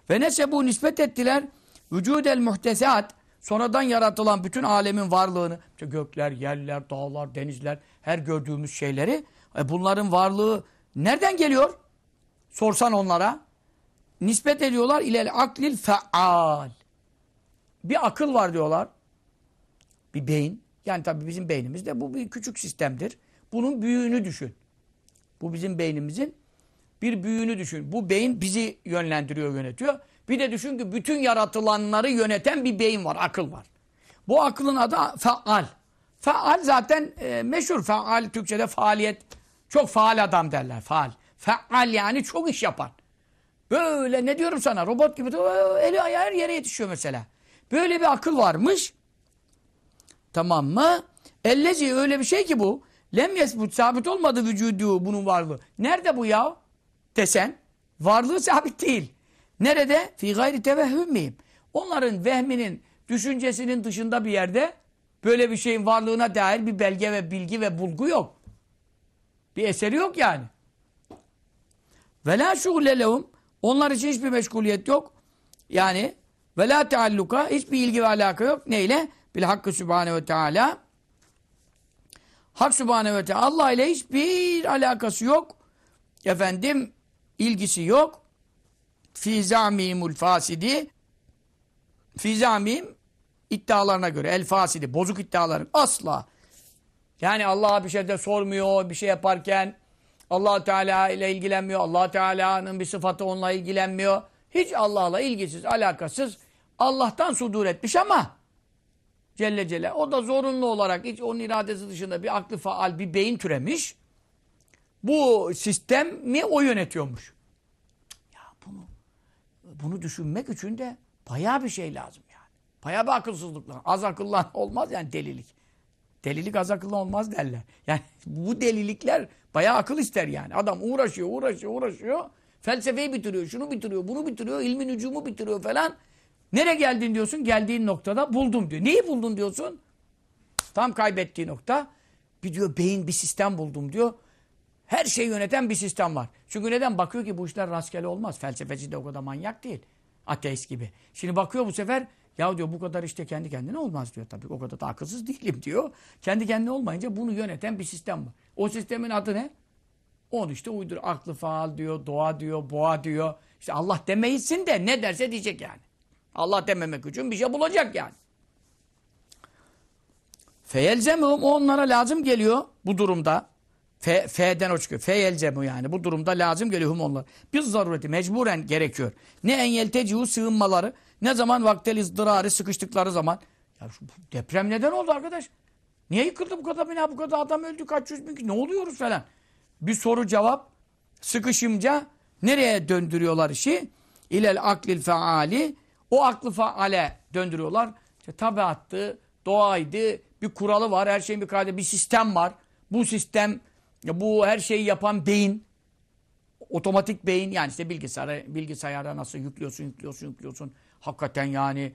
Ve nese bu nispet ettiler vücudel muhtesat sonradan yaratılan bütün alemin varlığını işte gökler, yerler, dağlar, denizler her gördüğümüz şeyleri e bunların varlığı nereden geliyor? Sorsan onlara nispet ediyorlar ilel aklil feal. Bir akıl var diyorlar. Bir beyin. Yani tabii bizim beynimizde bu bir küçük sistemdir. Bunun büyüğünü düşün. Bu bizim beynimizin bir büyüğünü düşün. Bu beyin bizi yönlendiriyor, yönetiyor. Bir de düşün ki bütün yaratılanları yöneten bir beyin var, akıl var. Bu akılın adı faal. Faal zaten e, meşhur. Faal Türkçe'de faaliyet. Çok faal adam derler. Faal. Faal yani çok iş yapan. Böyle ne diyorum sana robot gibi eli ayağı her yere yetişiyor mesela. Böyle bir akıl varmış. Tamam mı? Ellezi öyle bir şey ki bu. Lem yesbut sabit olmadı vücudu bunun varlığı. Nerede bu ya? Desen. Varlığı sabit değil. Nerede? Fi gayri tevehhüm miyim? Onların vehminin, düşüncesinin dışında bir yerde böyle bir şeyin varlığına dair bir belge ve bilgi ve bulgu yok. Bir eseri yok yani. Ve la şugle onlar için hiçbir meşguliyet yok. Yani ve la tealluka hiçbir ilgi ve alaka yok. Neyle? Bil hakkı sübhanehu ve teala. Hak sübhanehu ve teala Allah ile hiçbir alakası yok. Efendim ilgisi yok. Fi zamimul fasidi fi zamim iddialarına göre el fasidi bozuk iddiaların asla yani Allah'a bir şey de sormuyor bir şey yaparken allah Teala ile ilgilenmiyor. allah Teala'nın bir sıfatı onunla ilgilenmiyor. Hiç Allah'la ilgisiz, alakasız Allah'tan sudur etmiş ama Celle Celle o da zorunlu olarak hiç onun iradesi dışında bir aklı faal, bir beyin türemiş. Bu sistemi o yönetiyormuş. Ya bunu bunu düşünmek için de bayağı bir şey lazım yani. Bayağı bir akılsızlık lazım. Az akıllan (laughs) olmaz yani delilik. Delilik az akıllı olmaz derler. Yani bu delilikler bayağı akıl ister yani. Adam uğraşıyor, uğraşıyor, uğraşıyor. Felsefeyi bitiriyor, şunu bitiriyor, bunu bitiriyor, ilmin hücumu bitiriyor falan. Nereye geldin diyorsun? Geldiğin noktada buldum diyor. Neyi buldun diyorsun? Tam kaybettiği nokta. Bir diyor beyin bir sistem buldum diyor. Her şeyi yöneten bir sistem var. Çünkü neden? Bakıyor ki bu işler rastgele olmaz. Felsefeci de o kadar manyak değil. Ateist gibi. Şimdi bakıyor bu sefer ya diyor bu kadar işte kendi kendine olmaz diyor tabii. O kadar da akılsız değilim diyor. Kendi kendine olmayınca bunu yöneten bir sistem var. O sistemin adı ne? Onu işte uydur. Aklı faal diyor, doğa diyor, boğa diyor. İşte Allah demeysin de ne derse diyecek yani. Allah dememek için bir şey bulacak yani. Feyelzemum onlara lazım geliyor bu durumda. Fe, fe'den o çıkıyor. Feyelzemu yani. Bu durumda lazım geliyor hum onlar. Bir zarureti mecburen gerekiyor. Ne en yeltecihu sığınmaları ne zaman vaktel izdırarı sıkıştıkları zaman. Ya şu deprem neden oldu arkadaş? Niye yıkıldı bu kadar bina bu kadar adam öldü kaç yüz bin ne oluyoruz falan. Bir soru cevap sıkışımca nereye döndürüyorlar işi? İlel aklil feali o aklı faale döndürüyorlar. İşte tabiattı, doğaydı, bir kuralı var, her şeyin bir kaydı, bir sistem var. Bu sistem, bu her şeyi yapan beyin, otomatik beyin yani işte bilgisayara, bilgisayara nasıl yüklüyorsun, yüklüyorsun, yüklüyorsun. Hakikaten yani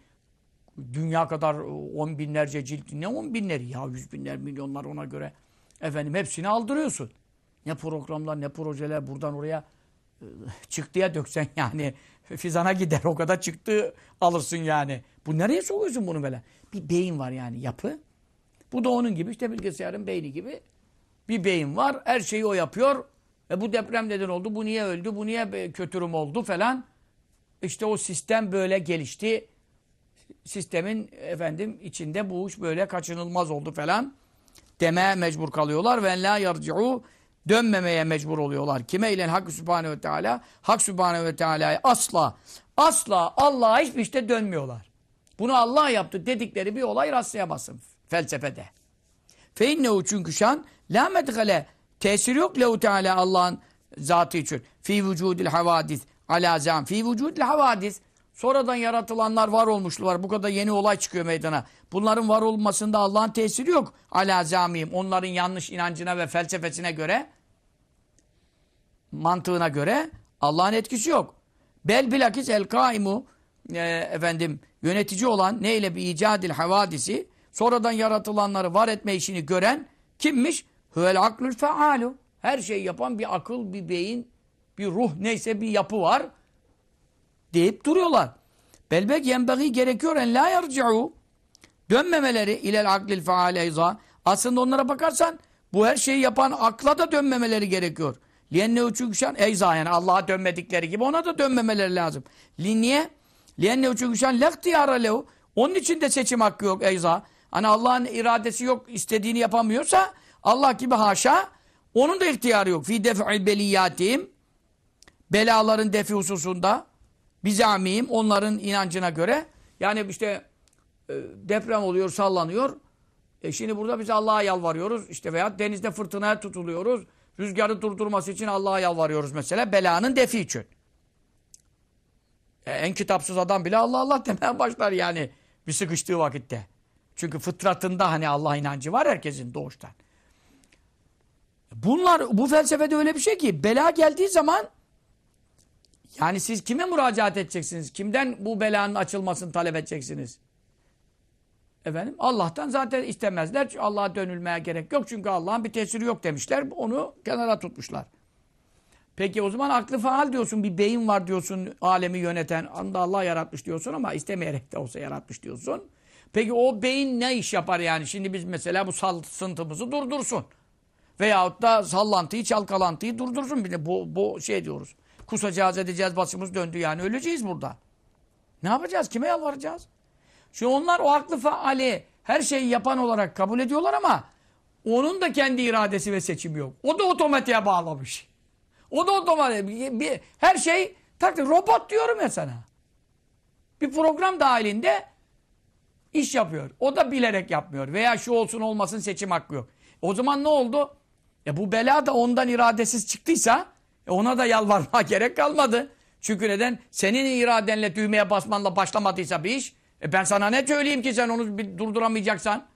dünya kadar on binlerce cilt, ne on binleri ya yüz binler, milyonlar ona göre. Efendim hepsini aldırıyorsun. Ne programlar, ne projeler buradan oraya çıktıya döksen yani (laughs) fizana gider o kadar çıktı alırsın yani. Bu nereye sokuyorsun bunu böyle? Bir beyin var yani yapı. Bu da onun gibi işte bilgisayarın beyni gibi bir beyin var. Her şeyi o yapıyor. E bu deprem neden oldu? Bu niye öldü? Bu niye kötürüm oldu falan. İşte o sistem böyle gelişti. Sistemin efendim içinde bu iş böyle kaçınılmaz oldu falan. Demeye mecbur kalıyorlar. Ve la yarci'u dönmemeye mecbur oluyorlar. Kime ile Hak Sübhanehu ve Teala? Hak Sübhanehu ve Teala'ya asla asla Allah'a hiçbir işte dönmüyorlar. Bunu Allah yaptı dedikleri bir olay rastlayamazsın felsefede. Fe innehu çünkü şan la medgale tesir yok lehu Teala Allah'ın zatı için. Fi vücudil havadis ala zam. Fi vücudil havadis Sonradan yaratılanlar var olmuşlar. Bu kadar yeni olay çıkıyor meydana. Bunların var olmasında Allah'ın tesiri yok. Ala zamiyim. Onların yanlış inancına ve felsefesine göre mantığına göre Allah'ın etkisi yok. Bel bilakis el kaimu e, efendim yönetici olan neyle bir icadil havadisi sonradan yaratılanları var etme işini gören kimmiş? Huvel aklül fealu. Her şeyi yapan bir akıl, bir beyin, bir ruh neyse bir yapı var deyip duruyorlar. Belbek yenbeği gerekiyor en la yarci'u dönmemeleri ilel aklil feale Aslında onlara bakarsan bu her şeyi yapan akla da dönmemeleri gerekiyor. Lienne çünkü eyza yani Allah'a dönmedikleri gibi ona da dönmemeleri lazım. Li niye? Lienne çünkü şan lehtiyara lehu. Onun için de seçim hakkı yok eyza. Hani Allah'ın iradesi yok, istediğini yapamıyorsa Allah gibi haşa onun da ihtiyarı yok. Fi def'i beliyatim belaların defi hususunda bizamiyim onların inancına göre yani işte e, deprem oluyor, sallanıyor. E şimdi burada biz Allah'a yalvarıyoruz. işte veya denizde fırtınaya tutuluyoruz. Rüzgarı durdurması için Allah'a yalvarıyoruz mesela. Belanın defi için. E, en kitapsız adam bile Allah Allah demeye başlar yani. Bir sıkıştığı vakitte. Çünkü fıtratında hani Allah inancı var herkesin doğuştan. Bunlar bu felsefede öyle bir şey ki bela geldiği zaman yani siz kime müracaat edeceksiniz? Kimden bu belanın açılmasını talep edeceksiniz? Efendim Allah'tan zaten istemezler. Allah'a dönülmeye gerek yok. Çünkü Allah'ın bir tesiri yok demişler. Onu kenara tutmuşlar. Peki o zaman aklı faal diyorsun. Bir beyin var diyorsun. Alemi yöneten. Anda Allah yaratmış diyorsun ama istemeyerek de olsa yaratmış diyorsun. Peki o beyin ne iş yapar yani? Şimdi biz mesela bu saltıntımızı durdursun. Veyahut da sallantıyı, çalkalantıyı durdursun. Bir bu, bu şey diyoruz. Kusacağız edeceğiz başımız döndü yani öleceğiz burada. Ne yapacağız? Kime yalvaracağız? Şimdi onlar o aklı faali her şeyi yapan olarak kabul ediyorlar ama onun da kendi iradesi ve seçimi yok. O da otomatiğe bağlamış. O da otomatik. Her şey takdir. Robot diyorum ya sana. Bir program dahilinde iş yapıyor. O da bilerek yapmıyor. Veya şu olsun olmasın seçim hakkı yok. O zaman ne oldu? E bu bela da ondan iradesiz çıktıysa e ona da yalvarma (laughs) gerek kalmadı. Çünkü neden? Senin iradenle düğmeye basmanla başlamadıysa bir iş. E ben sana ne söyleyeyim ki sen onu bir durduramayacaksan?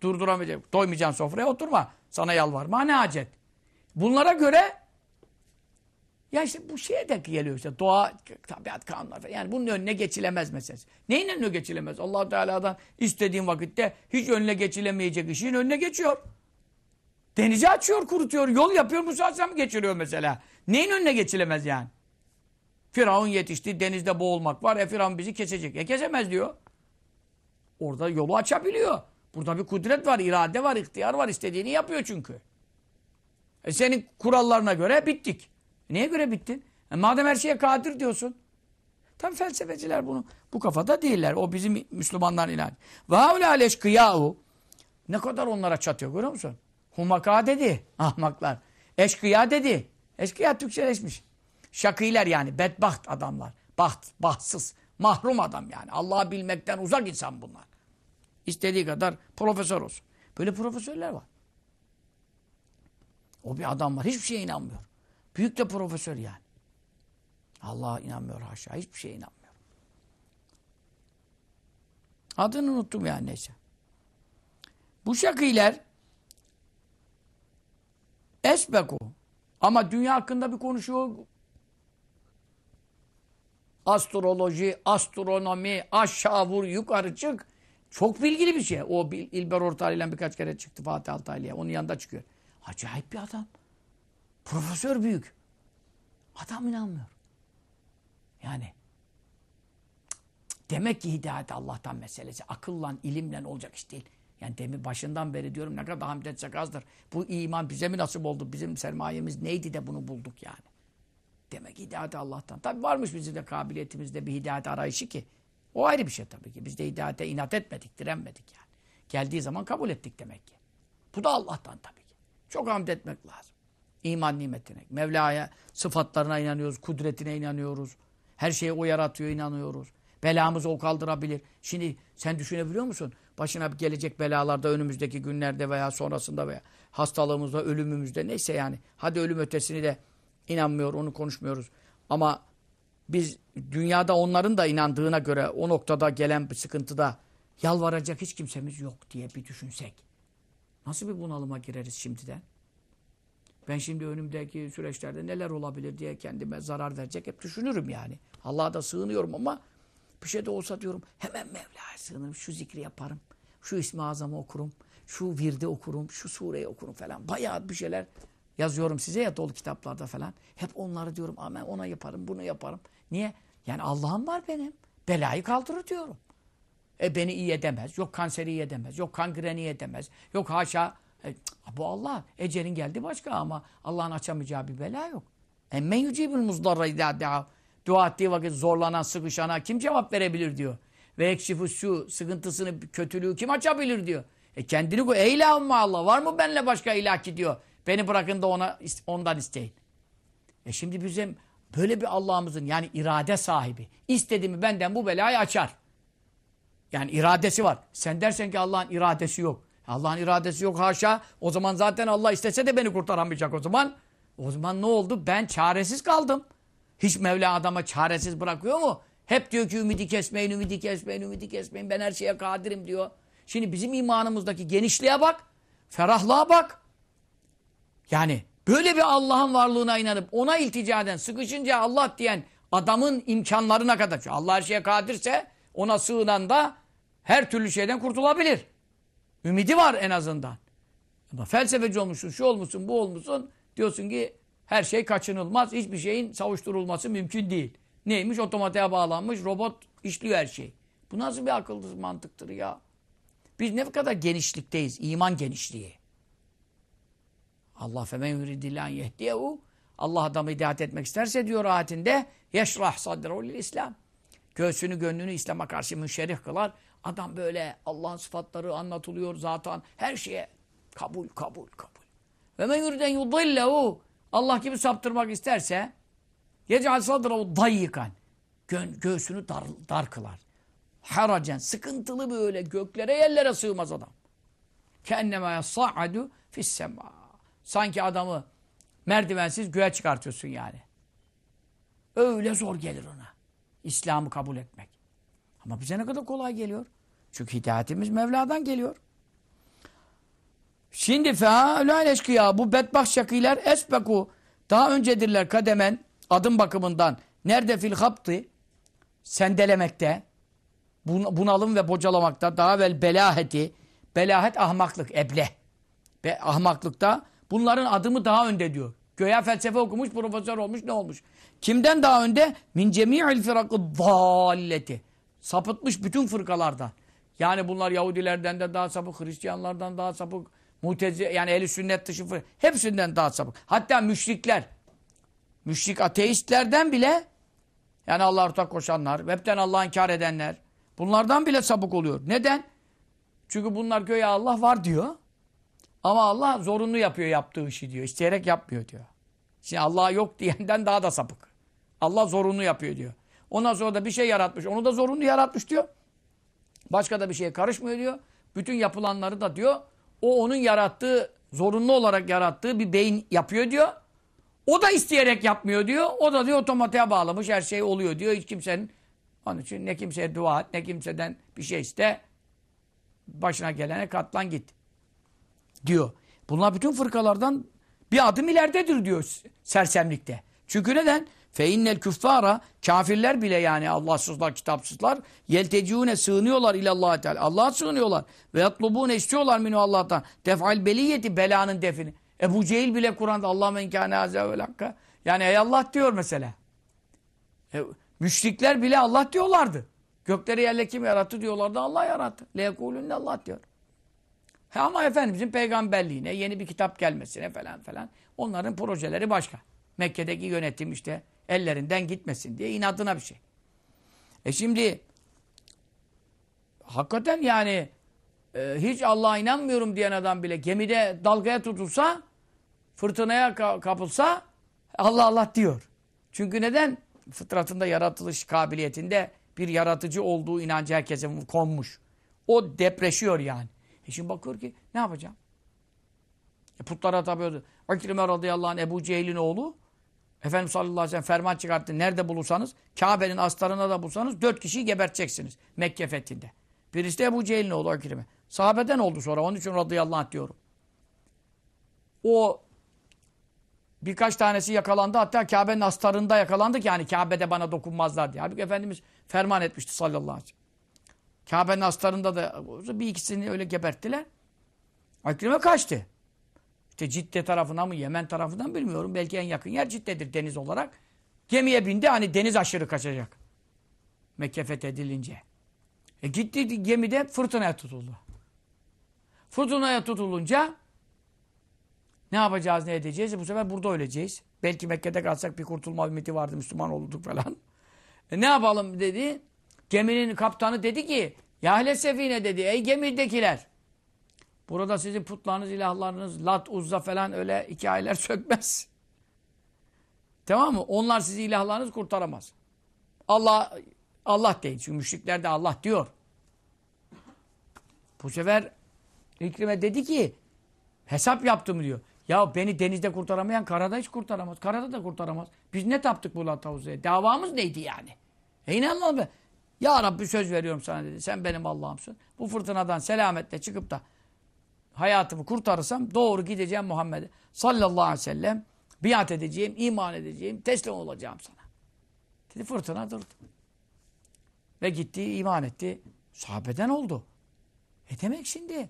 Durduramayacak. Doymayacaksın sofraya oturma. Sana yalvarma ne hacet? Bunlara göre ya işte bu şeye de geliyor işte doğa, tabiat kanunları. Yani bunun önüne geçilemez meselesi. Neyin önüne geçilemez? allah Teala'dan istediğin vakitte hiç önüne geçilemeyecek işin önüne geçiyor. Denizi açıyor, kurutuyor, yol yapıyor, Musa mı geçiriyor mesela. Neyin önüne geçilemez yani? Firavun yetişti, denizde boğulmak var, e Firavun bizi kesecek. E kesemez diyor. Orada yolu açabiliyor. Burada bir kudret var, irade var, ihtiyar var, istediğini yapıyor çünkü. E senin kurallarına göre bittik. Neye göre bittin? E madem her şeye kadir diyorsun. Tam felsefeciler bunu bu kafada değiller. O bizim Müslümanların inancı. Ve havle eşkıyâhu ne kadar onlara çatıyor görüyor musun? Humaka dedi ahmaklar. Eşkıya dedi. Eşkıya Türkçeleşmiş. Şakiler yani bedbaht adamlar. Baht, bahtsız, mahrum adam yani. Allah'ı bilmekten uzak insan bunlar. İstediği kadar profesör olsun. Böyle profesörler var. O bir adam var. Hiçbir şeye inanmıyor. Büyük de profesör yani. Allah'a inanmıyor haşa. Hiçbir şeye inanmıyor. Adını unuttum yani neyse. Bu şakiler esbeku ama dünya hakkında bir konuşuyor. Astroloji, astronomi, aşağı vur, yukarı çık. Çok bilgili bir şey. O İlber Ortaylı ile birkaç kere çıktı Fatih Altaylı'ya. Onun yanında çıkıyor. Acayip bir adam. Profesör büyük. Adam inanmıyor. Yani demek ki hidayet Allah'tan meselesi. Akılla, ilimle olacak iş değil. Yani demin başından beri diyorum ne kadar hamd etsek azdır. Bu iman bize mi nasip oldu? Bizim sermayemiz neydi de bunu bulduk yani. Demek hidayet Allah'tan. Tabi varmış bizim de kabiliyetimizde bir hidayet arayışı ki. O ayrı bir şey tabii ki. Biz de hidayete inat etmedik, direnmedik yani. Geldiği zaman kabul ettik demek ki. Bu da Allah'tan tabii ki. Çok hamd etmek lazım. İman nimetine. Mevla'ya, sıfatlarına inanıyoruz, kudretine inanıyoruz. Her şeyi o yaratıyor, inanıyoruz. Belamızı o kaldırabilir. Şimdi sen düşünebiliyor musun? Başına gelecek belalarda önümüzdeki günlerde veya sonrasında veya hastalığımızda, ölümümüzde neyse yani. Hadi ölüm ötesini de inanmıyor, onu konuşmuyoruz. Ama biz dünyada onların da inandığına göre o noktada gelen bir sıkıntıda yalvaracak hiç kimsemiz yok diye bir düşünsek. Nasıl bir bunalıma gireriz şimdiden? Ben şimdi önümdeki süreçlerde neler olabilir diye kendime zarar verecek hep düşünürüm yani. Allah'a da sığınıyorum ama bir şey de olsa diyorum hemen Mevla'ya sığınırım. Şu zikri yaparım. Şu ismi azamı okurum. Şu virdi okurum. Şu sureyi okurum falan. Bayağı bir şeyler yazıyorum size ya dolu kitaplarda falan. Hep onları diyorum amen ona yaparım bunu yaparım. Niye? Yani Allah'ım var benim. Belayı kaldırır diyorum. E beni iyi edemez. Yok kanseri iyi edemez. Yok kangreni iyi edemez. Yok haşa. E, bu Allah. Ecelin geldi başka ama Allah'ın açamayacağı bir bela yok. Emmen yücibül muzdarra idâ. Dua ettiği vakit zorlanan, sıkışana kim cevap verebilir diyor. Ve ekşifus şu sıkıntısını, kötülüğü kim açabilir diyor. E kendini koy. Ey ilahım Allah. Var mı benle başka ilah ki diyor. Beni bırakın da ona ondan isteyin. E şimdi bizim böyle bir Allah'ımızın yani irade sahibi. istedi mi benden bu belayı açar. Yani iradesi var. Sen dersen ki Allah'ın iradesi yok. Allah'ın iradesi yok haşa. O zaman zaten Allah istese de beni kurtaramayacak o zaman. O zaman ne oldu? Ben çaresiz kaldım. Hiç Mevla adama çaresiz bırakıyor mu? Hep diyor ki ümidi kesmeyin, ümidi kesmeyin, ümidi kesmeyin. Ben her şeye kadirim diyor. Şimdi bizim imanımızdaki genişliğe bak. Ferahlığa bak. Yani böyle bir Allah'ın varlığına inanıp ona iltica eden, sıkışınca Allah diyen adamın imkanlarına kadar. Allah her şeye kadirse ona sığınan da her türlü şeyden kurtulabilir. Ümidi var en azından. Ama felsefeci olmuşsun, şu olmuşsun, bu olmuşsun. Diyorsun ki her şey kaçınılmaz. Hiçbir şeyin savuşturulması mümkün değil. Neymiş? Otomatiğe bağlanmış. Robot işliyor her şey. Bu nasıl bir akılsız mantıktır ya? Biz ne kadar genişlikteyiz. iman genişliği. Allah femen yuridillan yehdiyehu Allah adamı hidayet etmek isterse diyor ayetinde yeşrah sadrehu İslam. Göğsünü gönlünü İslam'a karşı münşerih kılar. Adam böyle Allah'ın sıfatları anlatılıyor zaten her şeye kabul kabul kabul. Ve men yuriden yudillehu Allah gibi saptırmak isterse yec'al sadrehu dayyikan Gö göğsünü dar, dar kılar. Haracen sıkıntılı böyle göklere yerlere sığmaz adam. Kenneme yas'adu fissema. Sanki adamı merdivensiz göğe çıkartıyorsun yani. Öyle zor gelir ona. İslam'ı kabul etmek. Ama bize ne kadar kolay geliyor. Çünkü hidayetimiz Mevla'dan geliyor. Şimdi feâlâ eşkıya bu bedbaht şakiler esbeku daha öncedirler kademen adım bakımından nerede fil haptı sendelemekte bunalım ve bocalamakta daha vel belaheti belahet ahmaklık eble ve ahmaklıkta bunların adımı daha önde diyor. Göya felsefe okumuş, profesör olmuş, ne olmuş? Kimden daha önde? Min cemi'il firakı dalleti. Sapıtmış bütün fırkalardan. Yani bunlar Yahudilerden de daha sapık, Hristiyanlardan daha sapık, Mutezi yani eli sünnet dışı hepsinden daha sapık. Hatta müşrikler, müşrik ateistlerden bile yani Allah'a ortak koşanlar, webten Allah'ı inkar edenler, bunlardan bile sapık oluyor. Neden? Çünkü bunlar göğe Allah var diyor. Ama Allah zorunlu yapıyor yaptığı işi diyor. İsteyerek yapmıyor diyor. Şimdi Allah yok diyenden daha da sapık. Allah zorunlu yapıyor diyor. Ondan sonra da bir şey yaratmış. Onu da zorunlu yaratmış diyor. Başka da bir şeye karışmıyor diyor. Bütün yapılanları da diyor. O onun yarattığı, zorunlu olarak yarattığı bir beyin yapıyor diyor. O da isteyerek yapmıyor diyor. O da diyor otomatiğe bağlamış her şey oluyor diyor. Hiç kimsenin onun için ne kimseye dua et ne kimseden bir şey iste. Başına gelene katlan git diyor. Bunlar bütün fırkalardan bir adım ileridedir diyor sersemlikte. Çünkü neden? Feinnel küffara kafirler bile yani Allahsızlar, kitapsızlar yelteciune sığınıyorlar ilallah teala. Allah'a sığınıyorlar ve yatlubune istiyorlar minu Allah'tan. Defal beliyeti belanın defini. Ebu Cehil bile Kur'an'da Allah men kâne azâvel hakka. Yani ey Allah diyor mesela. E, müşrikler bile Allah diyorlardı. Gökleri yerle kim yarattı diyorlardı. Allah yarattı. Leyekulünne Allah diyor. He ama Efendimizin peygamberliğine, yeni bir kitap gelmesine falan falan onların projeleri başka. Mekke'deki yönetim işte ellerinden gitmesin diye inadına bir şey. E şimdi hakikaten yani e, hiç Allah'a inanmıyorum diyen adam bile gemide dalgaya tutulsa fırtınaya kapılsa Allah Allah diyor. Çünkü neden? Fıtratında yaratılış kabiliyetinde bir yaratıcı olduğu inancı herkese konmuş. O depreşiyor yani. E şimdi bakıyor ki ne yapacağım? E putlara tapıyordu. Akrime radıyallahu anh Ebu Cehil'in oğlu Efendimiz sallallahu aleyhi ve sellem ferman çıkarttı. Nerede bulursanız Kabe'nin astarına da bulsanız dört kişiyi geberteceksiniz Mekke fethinde. Birisi de Ebu Cehil'in oğlu Akrime. Sahabeden oldu sonra. Onun için radıyallahu anh diyorum. O birkaç tanesi yakalandı. Hatta Kabe'nin astarında yakalandık yani Kabe'de bana dokunmazlar diye. Halbuki Efendimiz ferman etmişti sallallahu aleyhi ve sellem. Kabe'nin astarında da bir ikisini öyle geberttiler. Akrime kaçtı. İşte Cidde tarafına mı Yemen tarafından bilmiyorum. Belki en yakın yer Cidde'dir deniz olarak. Gemiye bindi hani deniz aşırı kaçacak. Mekke fethedilince. E gitti gemide fırtınaya tutuldu. Fırtınaya tutulunca ne yapacağız ne edeceğiz? Bu sefer burada öleceğiz. Belki Mekke'de kalsak bir kurtulma ümidi vardı Müslüman olduk falan. E ne yapalım dedi. Geminin kaptanı dedi ki Yahle sefine dedi ey gemidekiler. Burada sizin putlarınız, ilahlarınız, lat, uzza falan öyle hikayeler (laughs) sökmez. Tamam mı? Onlar sizi ilahlarınız kurtaramaz. Allah Allah değil. Çünkü müşrikler de Allah diyor. Bu sefer İkrime dedi ki hesap yaptım diyor. Ya beni denizde kurtaramayan karada hiç kurtaramaz. Karada da kurtaramaz. Biz ne taptık bu Lat Davamız neydi yani? E inanalım be. Ya Rabbi söz veriyorum sana dedi. Sen benim Allah'ımsın. Bu fırtınadan selametle çıkıp da hayatımı kurtarırsam doğru gideceğim Muhammed'e sallallahu aleyhi ve sellem biat edeceğim, iman edeceğim, teslim olacağım sana. Dedi fırtına durdu. Ve gitti, iman etti. Sahabeden oldu. E demek şimdi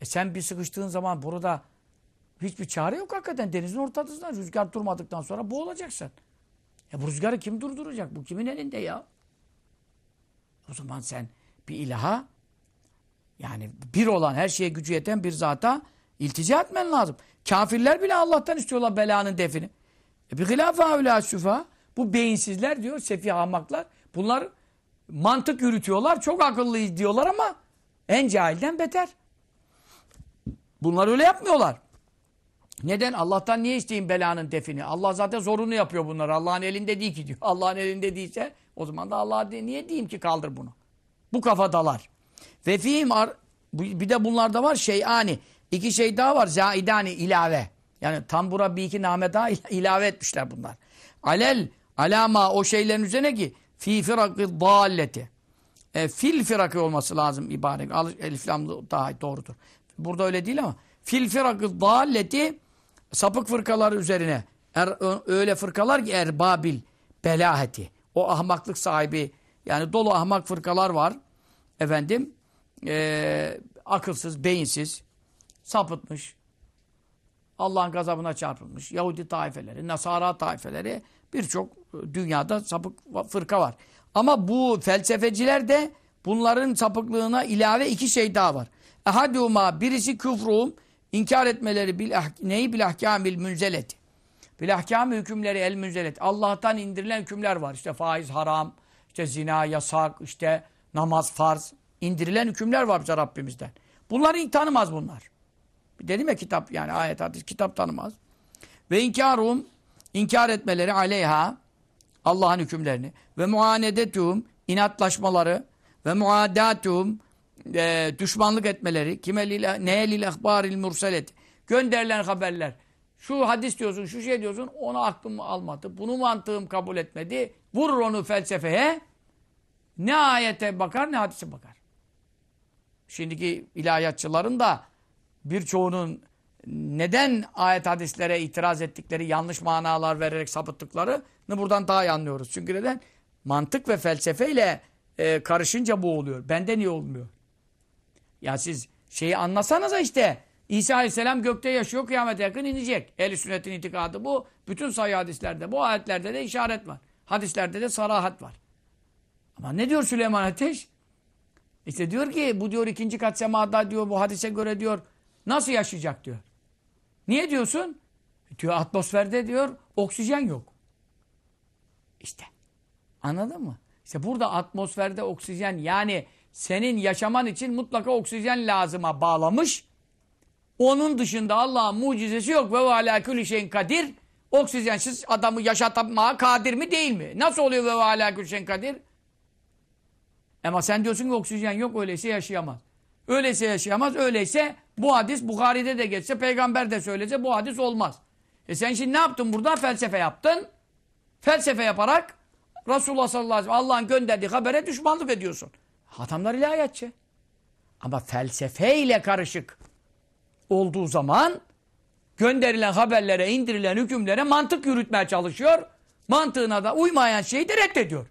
e sen bir sıkıştığın zaman burada hiçbir çare yok hakikaten. Denizin ortasından rüzgar durmadıktan sonra boğulacaksın. E bu rüzgarı kim durduracak? Bu kimin elinde ya? O zaman sen bir ilaha yani bir olan her şeye gücü yeten bir zata iltica etmen lazım. Kafirler bile Allah'tan istiyorlar belanın defini. E bir hilaf avla süfa. Bu beyinsizler diyor, sefih ahmaklar. Bunlar mantık yürütüyorlar, çok akıllıyız diyorlar ama en cahilden beter. Bunlar öyle yapmıyorlar. Neden? Allah'tan niye isteyeyim belanın defini? Allah zaten zorunu yapıyor bunları. Allah'ın elinde değil ki diyor. (laughs) Allah'ın elinde değilse o zaman da Allah'a niye diyeyim ki kaldır bunu? Bu kafadalar. Ve fihim ar bir de bunlarda var şeyani. İki şey daha var. Zaidani ilave. Yani tambura bir iki name daha ilave etmişler bunlar. Alel alama o şeylerin üzerine ki fi firakı dalleti. E, fil firakı olması lazım ibare. Elif lam daha doğrudur. Burada öyle değil ama fil firakı dalleti sapık fırkalar üzerine er, öyle fırkalar ki erbabil belaheti. O ahmaklık sahibi yani dolu ahmak fırkalar var. Efendim e, akılsız, beyinsiz, sapıtmış. Allah'ın gazabına çarpılmış. Yahudi taifeleri, Nasara taifeleri birçok dünyada sapık fırka var. Ama bu felsefeciler de bunların sapıklığına ilave iki şey daha var. Ehaduma birisi küfrum inkar etmeleri bil neyi bil ahkamil münzeleti. Bil ahkam hükümleri el münzelet. Allah'tan indirilen hükümler var. İşte faiz haram, işte zina yasak, işte namaz farz. indirilen hükümler var bize Rabbimizden. Bunları tanımaz bunlar. Dedim ya kitap yani ayet hadis kitap tanımaz. Ve inkarum inkar etmeleri aleyha Allah'ın hükümlerini ve muanedetum inatlaşmaları ve muadatum e, düşmanlık etmeleri kime lil, neye lil ahbaril murselet gönderilen haberler şu hadis diyorsun şu şey diyorsun onu aklım almadı bunu mantığım kabul etmedi vurur onu felsefeye ne ayete bakar ne hadise bakar şimdiki ilahiyatçıların da birçoğunun neden ayet hadislere itiraz ettikleri, yanlış manalar vererek sapıttıklarını buradan daha iyi anlıyoruz. Çünkü neden? Mantık ve felsefeyle e, karışınca bu oluyor. Bende niye olmuyor? Ya siz şeyi anlasanıza işte. İsa Aleyhisselam gökte yaşıyor, kıyamete yakın inecek. Ehl-i sünnetin itikadı bu. Bütün sayı hadislerde, bu ayetlerde de işaret var. Hadislerde de sarahat var. Ama ne diyor Süleyman Ateş? İşte diyor ki bu diyor ikinci kat semada diyor bu hadise göre diyor nasıl yaşayacak diyor. Niye diyorsun? Diyor atmosferde diyor oksijen yok. İşte. Anladın mı? İşte burada atmosferde oksijen yani senin yaşaman için mutlaka oksijen lazıma bağlamış. Onun dışında Allah'ın mucizesi yok. Ve alâ külli şeyin kadir. Oksijensiz adamı yaşatmaya kadir mi değil mi? Nasıl oluyor ve alâ külli şeyin kadir? Ama sen diyorsun ki oksijen yok öyleyse yaşayamaz. Öyleyse yaşayamaz. Öyleyse bu hadis Bukhari'de de geçse peygamber de söylese bu hadis olmaz. E sen şimdi ne yaptın burada? Felsefe yaptın. Felsefe yaparak Resulullah sallallahu aleyhi ve sellem Allah'ın gönderdiği habere düşmanlık ediyorsun. Adamlar ilahiyatçı. Ama felsefeyle karışık olduğu zaman gönderilen haberlere, indirilen hükümlere mantık yürütmeye çalışıyor. Mantığına da uymayan şeyi de reddediyor.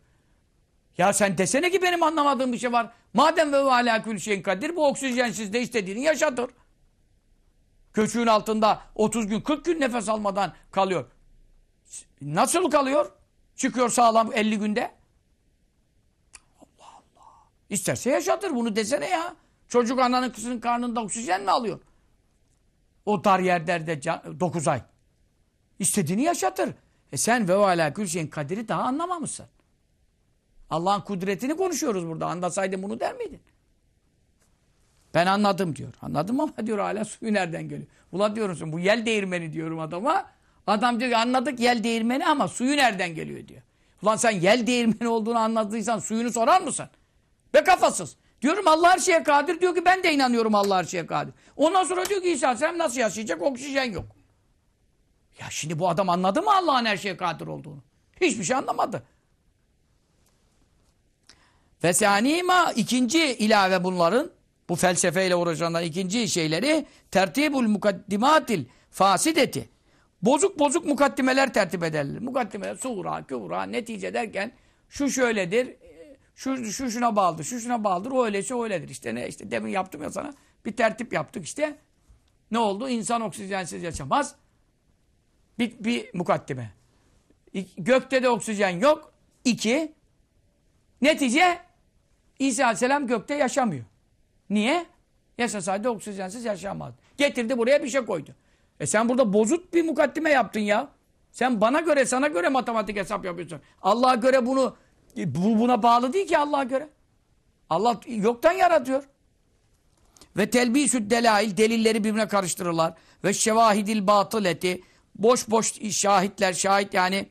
Ya sen desene ki benim anlamadığım bir şey var. Madem ve alâ kül şeyin kadir bu oksijensiz de istediğini yaşatır. Köçüğün altında 30 gün 40 gün nefes almadan kalıyor. Nasıl kalıyor? Çıkıyor sağlam 50 günde. Allah Allah. İsterse yaşatır bunu desene ya. Çocuk ananın kızının karnında oksijen mi alıyor? O dar yerlerde 9 ay. İstediğini yaşatır. E sen ve alâ kül şeyin kadiri daha anlamamışsın. Allah'ın kudretini konuşuyoruz burada. Anlasaydın bunu der miydin? Ben anladım diyor. Anladım ama diyor hala suyu nereden geliyor? Ula diyorsun bu yel değirmeni diyorum adama. Adam diyor anladık yel değirmeni ama suyu nereden geliyor diyor. Ulan sen yel değirmeni olduğunu anladıysan suyunu sorar mısın? Be kafasız. Diyorum Allah her şeye kadir. Diyor ki ben de inanıyorum Allah her şeye kadir. Ondan sonra diyor ki İsa Aleyhisselam nasıl yaşayacak? Oksijen yok. Ya şimdi bu adam anladı mı Allah'ın her şeye kadir olduğunu? Hiçbir şey anlamadı. Fesanima ikinci ilave bunların bu felsefeyle uğraşanlar ikinci şeyleri tertibul mukaddimatil fasideti. Bozuk bozuk mukaddimeler tertip ederler. Mukaddimeler suğra, küvra, netice derken şu şöyledir, şu, şu şuna bağlıdır, şu şuna bağlıdır, o öyleyse öyledir. İşte ne işte demin yaptım ya sana bir tertip yaptık işte. Ne oldu? İnsan oksijensiz yaşamaz. Bir, bir mukaddime. Gökte de oksijen yok. İki. Netice İsa Aleyhisselam gökte yaşamıyor. Niye? Yaşasaydı oksijensiz yaşamaz. Getirdi buraya bir şey koydu. E sen burada bozut bir mukaddime yaptın ya. Sen bana göre, sana göre matematik hesap yapıyorsun. Allah'a göre bunu bu buna bağlı değil ki Allah'a göre. Allah yoktan yaratıyor. Ve telbisü delail delilleri birbirine karıştırırlar. Ve şevahidil batıleti boş boş şahitler şahit yani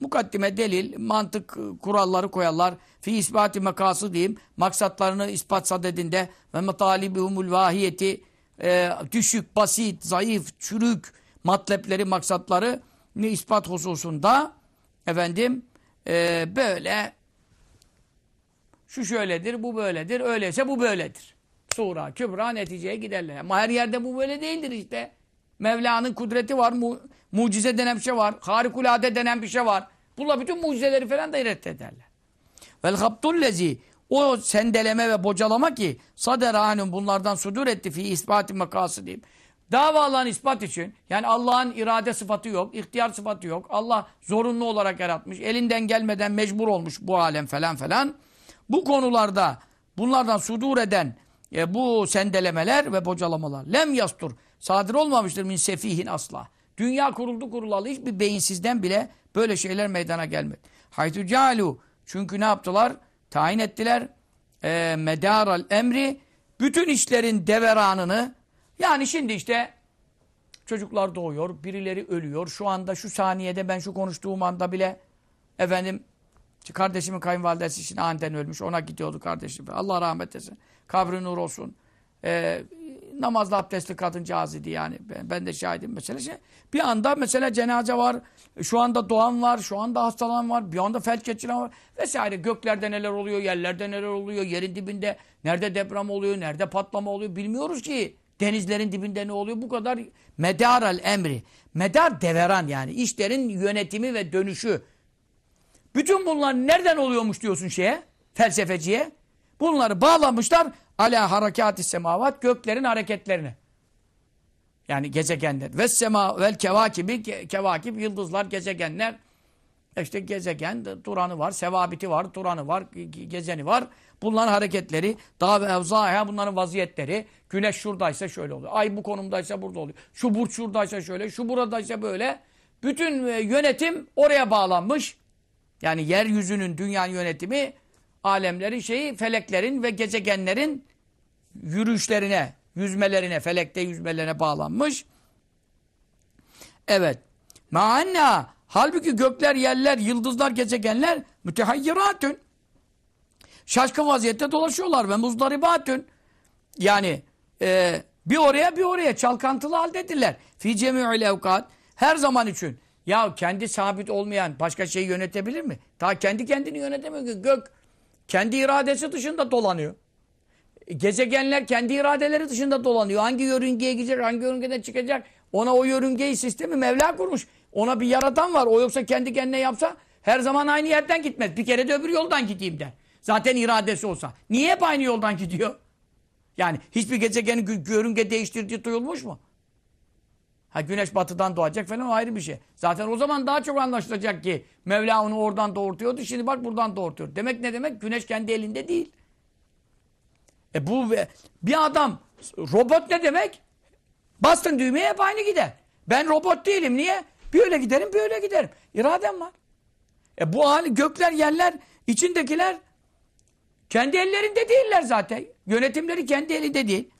mukaddime delil mantık kuralları koyarlar. Fi ispati makası diyeyim maksatlarını ispat sadedinde ve metalibihumul vahiyeti e, düşük, basit, zayıf, çürük matlepleri, maksatları ne ispat hususunda efendim e, böyle şu şöyledir, bu böyledir, öyleyse bu böyledir. Sura, kübra neticeye giderler. Ama her yerde bu böyle değildir işte. Mevla'nın kudreti var, mu mucize denen bir şey var, harikulade denen bir şey var. Bunlar bütün mucizeleri falan da reddederler. Vel habtullezi o sendeleme ve bocalama ki sader anun bunlardan sudur etti fi ispati makası diyeyim. Davaların ispat için yani Allah'ın irade sıfatı yok, ihtiyar sıfatı yok. Allah zorunlu olarak yaratmış, elinden gelmeden mecbur olmuş bu alem falan falan. Bu konularda bunlardan sudur eden e, bu sendelemeler ve bocalamalar lem yastur sadir olmamıştır min sefihin asla. Dünya kuruldu kurulalı hiçbir beyinsizden bile böyle şeyler meydana gelmedi. Haytu calu çünkü ne yaptılar? Tayin ettiler. E, medaral emri bütün işlerin deveranını yani şimdi işte çocuklar doğuyor, birileri ölüyor. Şu anda şu saniyede ben şu konuştuğum anda bile efendim kardeşimin kayınvalidesi için aniden ölmüş. Ona gidiyordu kardeşim. Allah rahmet etsin. Kabri nur olsun. Ee, namazlı abdestli kadıncağız yani. Ben, ben de şahidim mesela. Şey, bir anda mesela cenaze var. Şu anda doğan var. Şu anda hastalanan var. Bir anda felç geçiren var. Vesaire. Göklerde neler oluyor. Yerlerde neler oluyor. Yerin dibinde nerede deprem oluyor. Nerede patlama oluyor. Bilmiyoruz ki. Denizlerin dibinde ne oluyor? Bu kadar medaral emri. Medar deveran yani. işlerin yönetimi ve dönüşü. Bütün bunlar nereden oluyormuş diyorsun şeye? Felsefeciye. Bunları bağlamışlar ala harekati semavat göklerin hareketlerine. Yani gezegenler. Ve sema vel kevakibi kevakib yıldızlar, gezegenler. İşte gezegen duranı var, sevabiti var, duranı var, gezeni var. Bunların hareketleri, dağ ve evzaya bunların vaziyetleri. Güneş şuradaysa şöyle oluyor. Ay bu konumdaysa burada oluyor. Şu burç şuradaysa şöyle, şu buradaysa böyle. Bütün e, yönetim oraya bağlanmış. Yani yeryüzünün, dünyanın yönetimi alemlerin şeyi, feleklerin ve gezegenlerin yürüyüşlerine, yüzmelerine, felekte yüzmelerine bağlanmış. Evet. Maanna halbuki gökler, yerler, yıldızlar, gezegenler mütehayyiratün. Şaşkın vaziyette dolaşıyorlar ve muzdaribatün. Yani e, bir oraya bir oraya çalkantılı haldedirler. Fi cemi'ül evkat. Her zaman için. Ya kendi sabit olmayan başka şeyi yönetebilir mi? Ta kendi kendini yönetemiyor ki. Gök kendi iradesi dışında dolanıyor. Gezegenler kendi iradeleri dışında dolanıyor. Hangi yörüngeye gidecek, hangi yörüngeden çıkacak? Ona o yörüngeyi sistemi Mevla kurmuş. Ona bir yaratan var. O yoksa kendi kendine yapsa her zaman aynı yerden gitmez. Bir kere de öbür yoldan gideyim der. Zaten iradesi olsa. Niye hep aynı yoldan gidiyor? Yani hiçbir gezegenin yörünge değiştirdiği duyulmuş mu? Ha güneş batıdan doğacak falan ayrı bir şey. Zaten o zaman daha çok anlaşılacak ki Mevla onu oradan doğurtuyordu. Şimdi bak buradan doğurtuyor. Demek ne demek? Güneş kendi elinde değil. E bu bir adam robot ne demek? Bastın düğmeye hep aynı gider. Ben robot değilim. Niye? Bir öyle giderim, bir öyle giderim. İradem var. E bu hali gökler, yerler, içindekiler kendi ellerinde değiller zaten. Yönetimleri kendi elinde değil.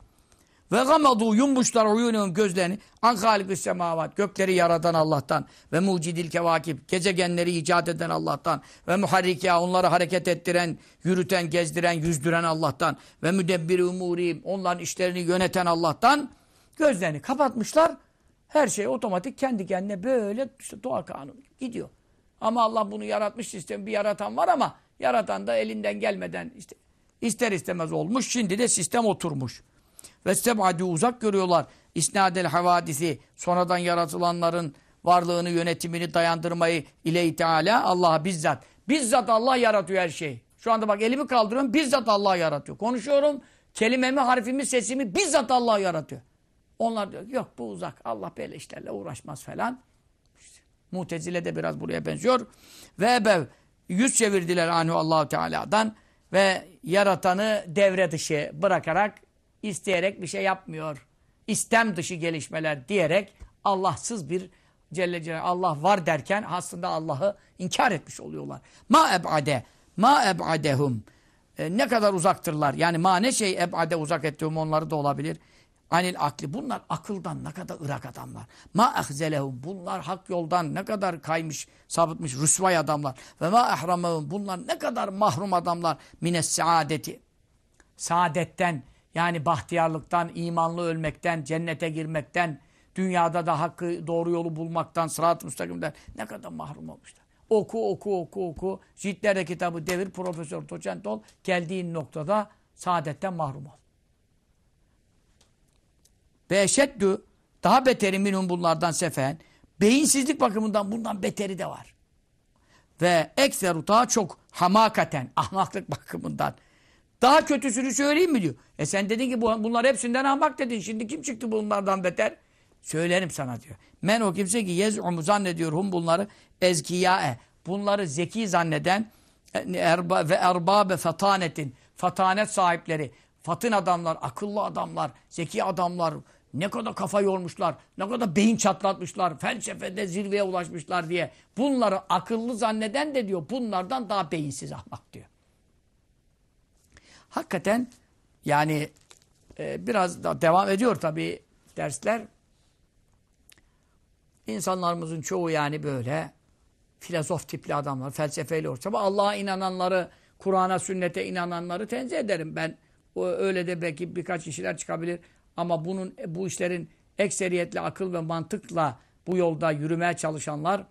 Ve gamadu yummuşlar uyunun gözlerini an halikü semavat gökleri yaratan Allah'tan ve mucidil kevakip gezegenleri icat eden Allah'tan ve muharrikya onları hareket ettiren, yürüten, gezdiren, yüzdüren Allah'tan ve müdebbiri umuriyim onların işlerini yöneten Allah'tan gözlerini kapatmışlar. Her şey otomatik kendi kendine böyle işte doğa kanunu gidiyor. Ama Allah bunu yaratmış sistem bir yaratan var ama yaratan da elinden gelmeden işte ister istemez olmuş. Şimdi de sistem oturmuş. Ve seb'adü uzak görüyorlar. İsnadel havadisi sonradan yaratılanların varlığını, yönetimini dayandırmayı ile Teala Allah'a bizzat. Bizzat Allah yaratıyor her şeyi. Şu anda bak elimi kaldırıyorum bizzat Allah yaratıyor. Konuşuyorum kelimemi, harfimi, sesimi bizzat Allah yaratıyor. Onlar diyor yok bu uzak. Allah böyle işlerle uğraşmaz falan. İşte, Mutezile de biraz buraya benziyor. Ve ebev yüz çevirdiler anhu allah Teala'dan ve yaratanı devre dışı bırakarak isteyerek bir şey yapmıyor. İstem dışı gelişmeler diyerek Allahsız bir Celle Celaluhu Allah var derken aslında Allah'ı inkar etmiş oluyorlar. Ma eb'ade, ma eb'adehum. E, ne kadar uzaktırlar. Yani ma ne şey eb'ade uzak ettiğim onları da olabilir. Anil akli. Bunlar akıldan ne kadar ırak adamlar. Ma ahzelehum. Bunlar hak yoldan ne kadar kaymış, sapıtmış, rüsvay adamlar. Ve ma ahramehum. Bunlar ne kadar mahrum adamlar. Mines saadeti. Saadetten, yani bahtiyarlıktan, imanlı ölmekten, cennete girmekten, dünyada da hakkı, doğru yolu bulmaktan, sırat-ı müstakimden ne kadar mahrum olmuşlar. Oku, oku, oku, oku. Ciltlerde kitabı devir, profesör, doçent ol. Geldiğin noktada saadetten mahrum ol. Ve eşeddü daha beteri minhum bunlardan sefen. Beyinsizlik bakımından bundan beteri de var. Ve ekseru daha çok hamakaten, ahmaklık bakımından. Daha kötüsünü söyleyeyim mi diyor. E sen dedin ki bu, bunlar hepsinden ahmak dedin. Şimdi kim çıktı bunlardan beter? Söylerim sana diyor. Men o kimse ki yez'umu zannediyor hum bunları ezkiyae. Bunları zeki zanneden erba, ve erbabe fatanetin. Fatanet sahipleri. Fatın adamlar, akıllı adamlar, zeki adamlar, ne kadar kafa yormuşlar, ne kadar beyin çatlatmışlar, felsefede zirveye ulaşmışlar diye. Bunları akıllı zanneden de diyor bunlardan daha beyinsiz ahmak diyor. Hakikaten yani e, biraz da devam ediyor tabii dersler. İnsanlarımızın çoğu yani böyle filozof tipli adamlar, felsefeyle orta. Allah'a inananları, Kur'an'a, sünnete inananları tenzih ederim. Ben öyle de belki birkaç kişiler çıkabilir. Ama bunun bu işlerin ekseriyetle akıl ve mantıkla bu yolda yürümeye çalışanlar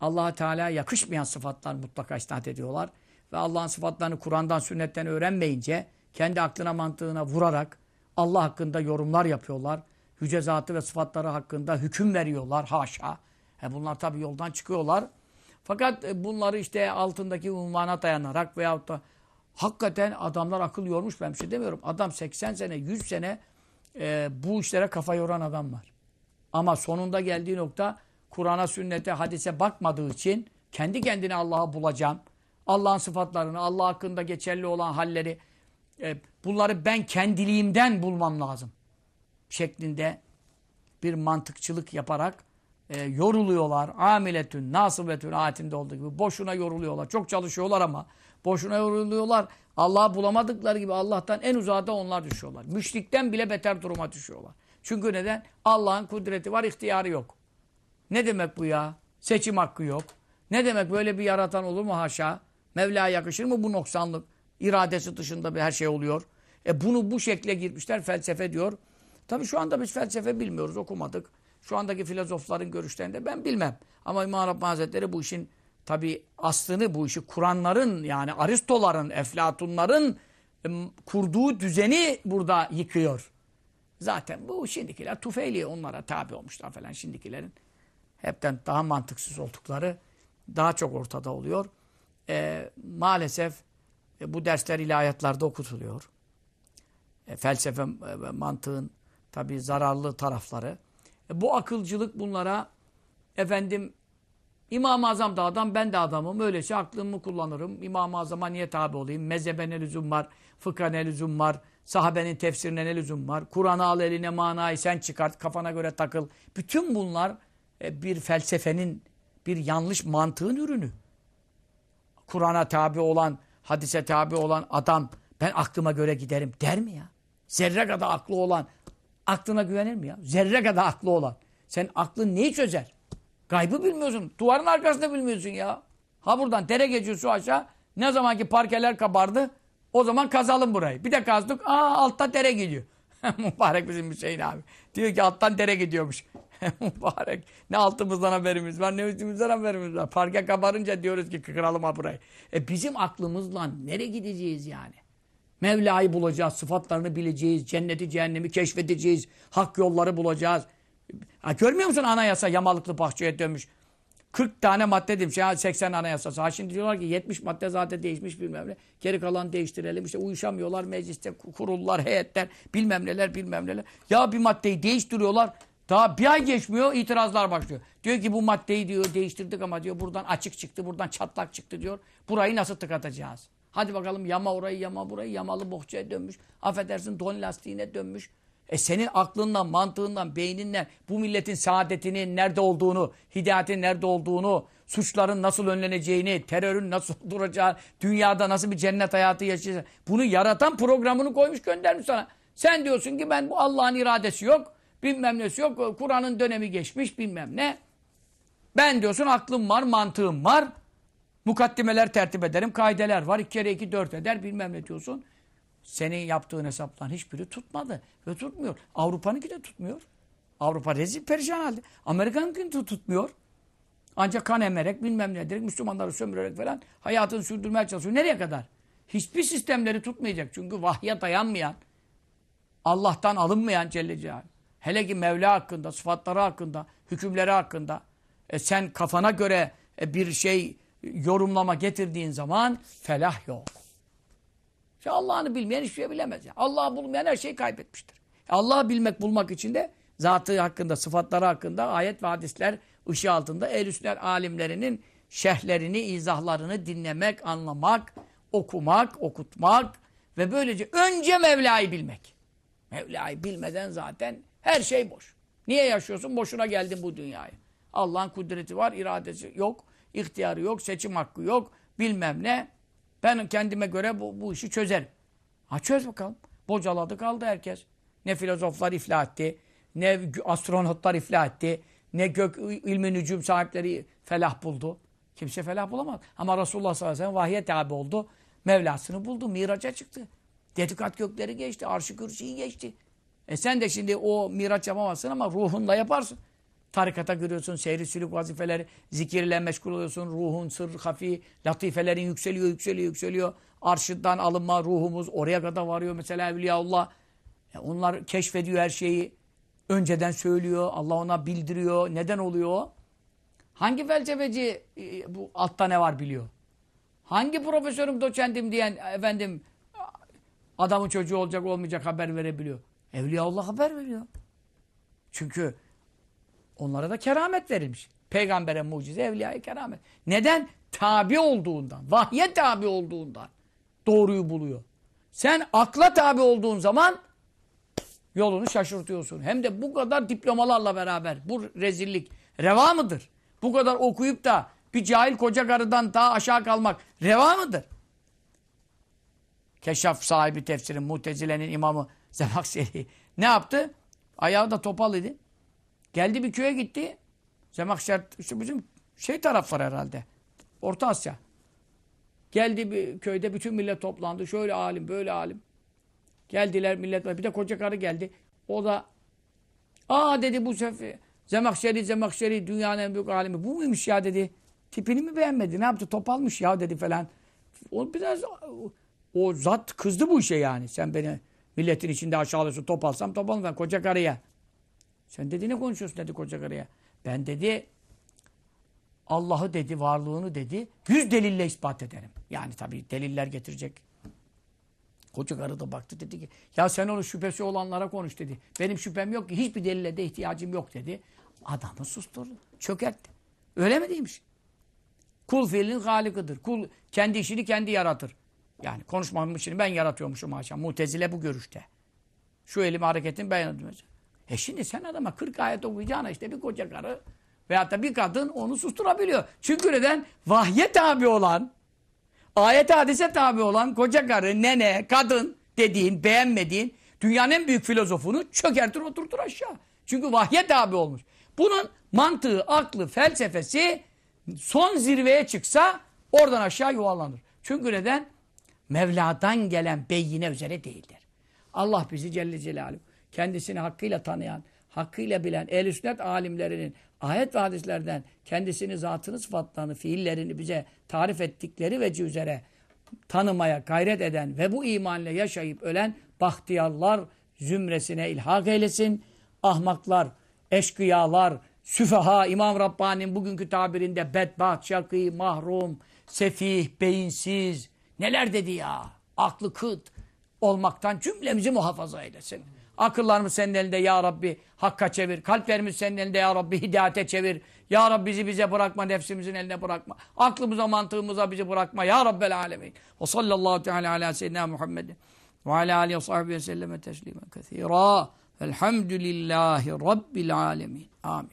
allah Teala yakışmayan sıfatlar mutlaka isnat ediyorlar. Ve Allah'ın sıfatlarını Kur'an'dan, sünnetten öğrenmeyince kendi aklına mantığına vurarak Allah hakkında yorumlar yapıyorlar. Yüce zatı ve sıfatları hakkında hüküm veriyorlar. Haşa. E bunlar tabii yoldan çıkıyorlar. Fakat e, bunları işte altındaki unvana dayanarak veyahut da hakikaten adamlar akıl yormuş ben bir şey demiyorum. Adam 80 sene, 100 sene e, bu işlere kafa yoran adam var. Ama sonunda geldiği nokta Kur'an'a, sünnete, hadise bakmadığı için kendi kendine Allah'ı bulacağım. Allah'ın sıfatlarını, Allah hakkında geçerli olan halleri e, bunları ben kendiliğimden bulmam lazım. Şeklinde bir mantıkçılık yaparak e, yoruluyorlar. Amiletün, nasibetün ayetimde olduğu gibi. Boşuna yoruluyorlar. Çok çalışıyorlar ama boşuna yoruluyorlar. Allah'ı bulamadıkları gibi Allah'tan en uzağda onlar düşüyorlar. Müşrikten bile beter duruma düşüyorlar. Çünkü neden? Allah'ın kudreti var, ihtiyarı yok. Ne demek bu ya? Seçim hakkı yok. Ne demek böyle bir yaratan olur mu haşa? Mevla'ya yakışır mı bu noksanlık? İradesi dışında bir her şey oluyor. E bunu bu şekle girmişler felsefe diyor. Tabii şu anda biz felsefe bilmiyoruz, okumadık. Şu andaki filozofların görüşlerinde ben bilmem. Ama İmam Rabbani Hazretleri bu işin tabii aslını, bu işi kuranların yani Aristoların, Eflatunların kurduğu düzeni burada yıkıyor. Zaten bu şimdikiler tufeyli onlara tabi olmuşlar falan şimdikilerin. Hepten daha mantıksız oldukları daha çok ortada oluyor. E, maalesef e, bu dersler ilahiyatlarda okutuluyor. E, felsefe, e, mantığın tabii zararlı tarafları. E, bu akılcılık bunlara efendim İmam-ı Azam da adam, ben de adamım. Öyleyse aklımı kullanırım. İmam-ı Azam'a niye tabi olayım? Mezhebe ne lüzum var? Fıkha ne lüzum var? Sahabenin tefsirine ne lüzum var? Kur'an'ı al eline manayı sen çıkart, kafana göre takıl. Bütün bunlar e, bir felsefenin, bir yanlış mantığın ürünü. Kur'an'a tabi olan, hadise tabi olan adam ben aklıma göre giderim der mi ya? Zerre kadar aklı olan aklına güvenir mi ya? Zerre kadar aklı olan. Sen aklın neyi çözer? Gaybı bilmiyorsun. Duvarın arkasında bilmiyorsun ya. Ha buradan dere geçiyor su aşağı. Ne zamanki parkeler kabardı o zaman kazalım burayı. Bir de kazdık. Aa altta dere gidiyor. (laughs) Mübarek bizim Hüseyin abi. Diyor ki alttan dere gidiyormuş. (laughs) Mübarek. Ne altımızdan haberimiz var ne üstümüzden haberimiz var. Parke kabarınca diyoruz ki kıralım ha burayı. E bizim aklımızla nereye gideceğiz yani? Mevla'yı bulacağız, sıfatlarını bileceğiz, cenneti cehennemi keşfedeceğiz, hak yolları bulacağız. Ha, görmüyor musun anayasa yamalıklı bahçeye dönmüş. 40 tane madde demiş. Ya 80 anayasası. Ha şimdi diyorlar ki 70 madde zaten değişmiş bilmem ne. Geri kalan değiştirelim. İşte uyuşamıyorlar mecliste kurullar, heyetler bilmem neler bilmem neler. Ya bir maddeyi değiştiriyorlar. Daha bir ay geçmiyor itirazlar başlıyor. Diyor ki bu maddeyi diyor değiştirdik ama diyor buradan açık çıktı, buradan çatlak çıktı diyor. Burayı nasıl tıkatacağız? Hadi bakalım yama orayı yama burayı yamalı bohçaya dönmüş. Affedersin don lastiğine dönmüş. E senin aklından, mantığından, beyninden bu milletin saadetinin nerede olduğunu, hidayetin nerede olduğunu, suçların nasıl önleneceğini, terörün nasıl (laughs) duracağı, dünyada nasıl bir cennet hayatı yaşayacağını, bunu yaratan programını koymuş göndermiş sana. Sen diyorsun ki ben bu Allah'ın iradesi yok, bilmem nesi yok, Kur'an'ın dönemi geçmiş bilmem ne. Ben diyorsun aklım var, mantığım var. Mukaddimeler tertip ederim, kaideler var. İki kere iki dört eder bilmem ne diyorsun. Senin yaptığın hesapların hiçbiri tutmadı ve tutmuyor. Avrupa'nınki de tutmuyor. Avrupa rezil perişan halde. Amerika'nınki de tutmuyor. Ancak kan emerek bilmem ne ederek Müslümanları sömürerek falan hayatını sürdürmeye çalışıyor. Nereye kadar? Hiçbir sistemleri tutmayacak. Çünkü vahye dayanmayan, Allah'tan alınmayan Celle Celaluhu. Hele ki Mevla hakkında, sıfatları hakkında, hükümleri hakkında e sen kafana göre e, bir şey yorumlama getirdiğin zaman felah yok. İşte Allah'ını bilmeyen hiçbir şey bilemez. Yani. Allah'ı bulmayan her şeyi kaybetmiştir. Allah'ı bilmek, bulmak için de zatı hakkında, sıfatları hakkında ayet ve hadisler ışığı altında ehl alimlerinin şerhlerini, izahlarını dinlemek, anlamak, okumak, okutmak ve böylece önce Mevla'yı bilmek. Mevla'yı bilmeden zaten her şey boş. Niye yaşıyorsun? Boşuna geldin bu dünyaya. Allah'ın kudreti var, iradesi yok, ihtiyarı yok, seçim hakkı yok, bilmem ne. Ben kendime göre bu, bu işi çözerim. Ha çöz bakalım. Bocaladı kaldı herkes. Ne filozoflar iflah etti, ne astronotlar iflah etti, ne gök ilmi nücum sahipleri felah buldu. Kimse felah bulamaz. Ama Resulullah sallallahu aleyhi ve sellem vahye tabi oldu. Mevlasını buldu, miraca çıktı. Dedikat gökleri geçti, arşı kürsüyü geçti. E sen de şimdi o miraç yapamazsın ama ruhunla yaparsın. Tarikata giriyorsun, seyri sülük vazifeleri, zikirle meşgul oluyorsun, ruhun sır, hafi, latifelerin yükseliyor, yükseliyor, yükseliyor. Arşından alınma ruhumuz oraya kadar varıyor mesela Evliyaullah. E onlar keşfediyor her şeyi. Önceden söylüyor, Allah ona bildiriyor. Neden oluyor Hangi felsefeci e, bu altta ne var biliyor? Hangi profesörüm, doçentim diyen efendim adamın çocuğu olacak olmayacak haber verebiliyor? Evliyaullah haber veriyor. Çünkü Onlara da keramet verilmiş. Peygambere mucize, evliyaya keramet. Neden? Tabi olduğundan. Vahye tabi olduğundan. Doğruyu buluyor. Sen akla tabi olduğun zaman yolunu şaşırtıyorsun. Hem de bu kadar diplomalarla beraber. Bu rezillik reva mıdır? Bu kadar okuyup da bir cahil koca karıdan daha aşağı kalmak reva mıdır? Keşaf sahibi tefsirin, Mutezile'nin imamı Zemakşeri ne yaptı? Ayağı da topal idi. Geldi bir köye gitti. Zemakşer işte bizim şey taraf herhalde. Orta Asya. Geldi bir köyde bütün millet toplandı. Şöyle alim, böyle alim. Geldiler millet. Bir de koca karı geldi. O da aa dedi bu sefer Zemakşeri, Zemakşeri dünyanın en büyük alimi. Bu muymuş ya dedi. Tipini mi beğenmedi? Ne yaptı? Topalmış ya dedi falan. O biraz o zat kızdı bu işe yani. Sen beni milletin içinde aşağılıyorsun. Topalsam topalım ben koca karıya. Sen dedi ne konuşuyorsun dedi koca karıya. Ben dedi Allah'ı dedi, varlığını dedi, yüz delille ispat ederim. Yani tabii deliller getirecek. Koca karı da baktı dedi ki, ya sen onu şüphesi olanlara konuş dedi. Benim şüphem yok ki, hiçbir delille de ihtiyacım yok dedi. Adamı susturdu, çökertti. Öyle mi değilmiş? Kul fiilin halikıdır. Kul kendi işini kendi yaratır. Yani konuşmamın işini ben yaratıyormuşum haşa. Mutezile bu görüşte. Şu elim hareketin ben yaratıyorum. E şimdi sen adama 40 ayet okuyacağına işte bir koca karı veyahut da bir kadın onu susturabiliyor. Çünkü neden? Vahye tabi olan, ayet hadise tabi olan koca karı, nene, kadın dediğin, beğenmediğin dünyanın en büyük filozofunu çökertir oturtur aşağı. Çünkü vahye tabi olmuş. Bunun mantığı, aklı, felsefesi son zirveye çıksa oradan aşağı yuvarlanır. Çünkü neden? Mevla'dan gelen beyine üzere değildir. Allah bizi Celle Celaluhu kendisini hakkıyla tanıyan, hakkıyla bilen ehl sünnet alimlerinin ayet ve hadislerden kendisini, zatını, sıfatlarını, fiillerini bize tarif ettikleri veci üzere tanımaya gayret eden ve bu imanla yaşayıp ölen bahtiyarlar zümresine ilhak eylesin. Ahmaklar, eşkıyalar, süfeha, İmam Rabbani'nin bugünkü tabirinde bedbaht, şakî, mahrum, sefih, beyinsiz, Neler dedi ya? Aklı kıt olmaktan cümlemizi muhafaza eylesin. Akıllarımız senin elinde ya Rabbi hakka çevir. Kalplerimiz senin elinde ya Rabbi hidayete çevir. Ya Rabbi bizi bize bırakma, nefsimizin eline bırakma. Aklımıza, mantığımıza bizi bırakma. Ya Rabbel alemin. Ve sallallahu teala ala seyyidina Muhammedin. Ve ala aleyhi ve sahbihi ve selleme teslimen kethira. Velhamdülillahi Rabbil alemin. Amin.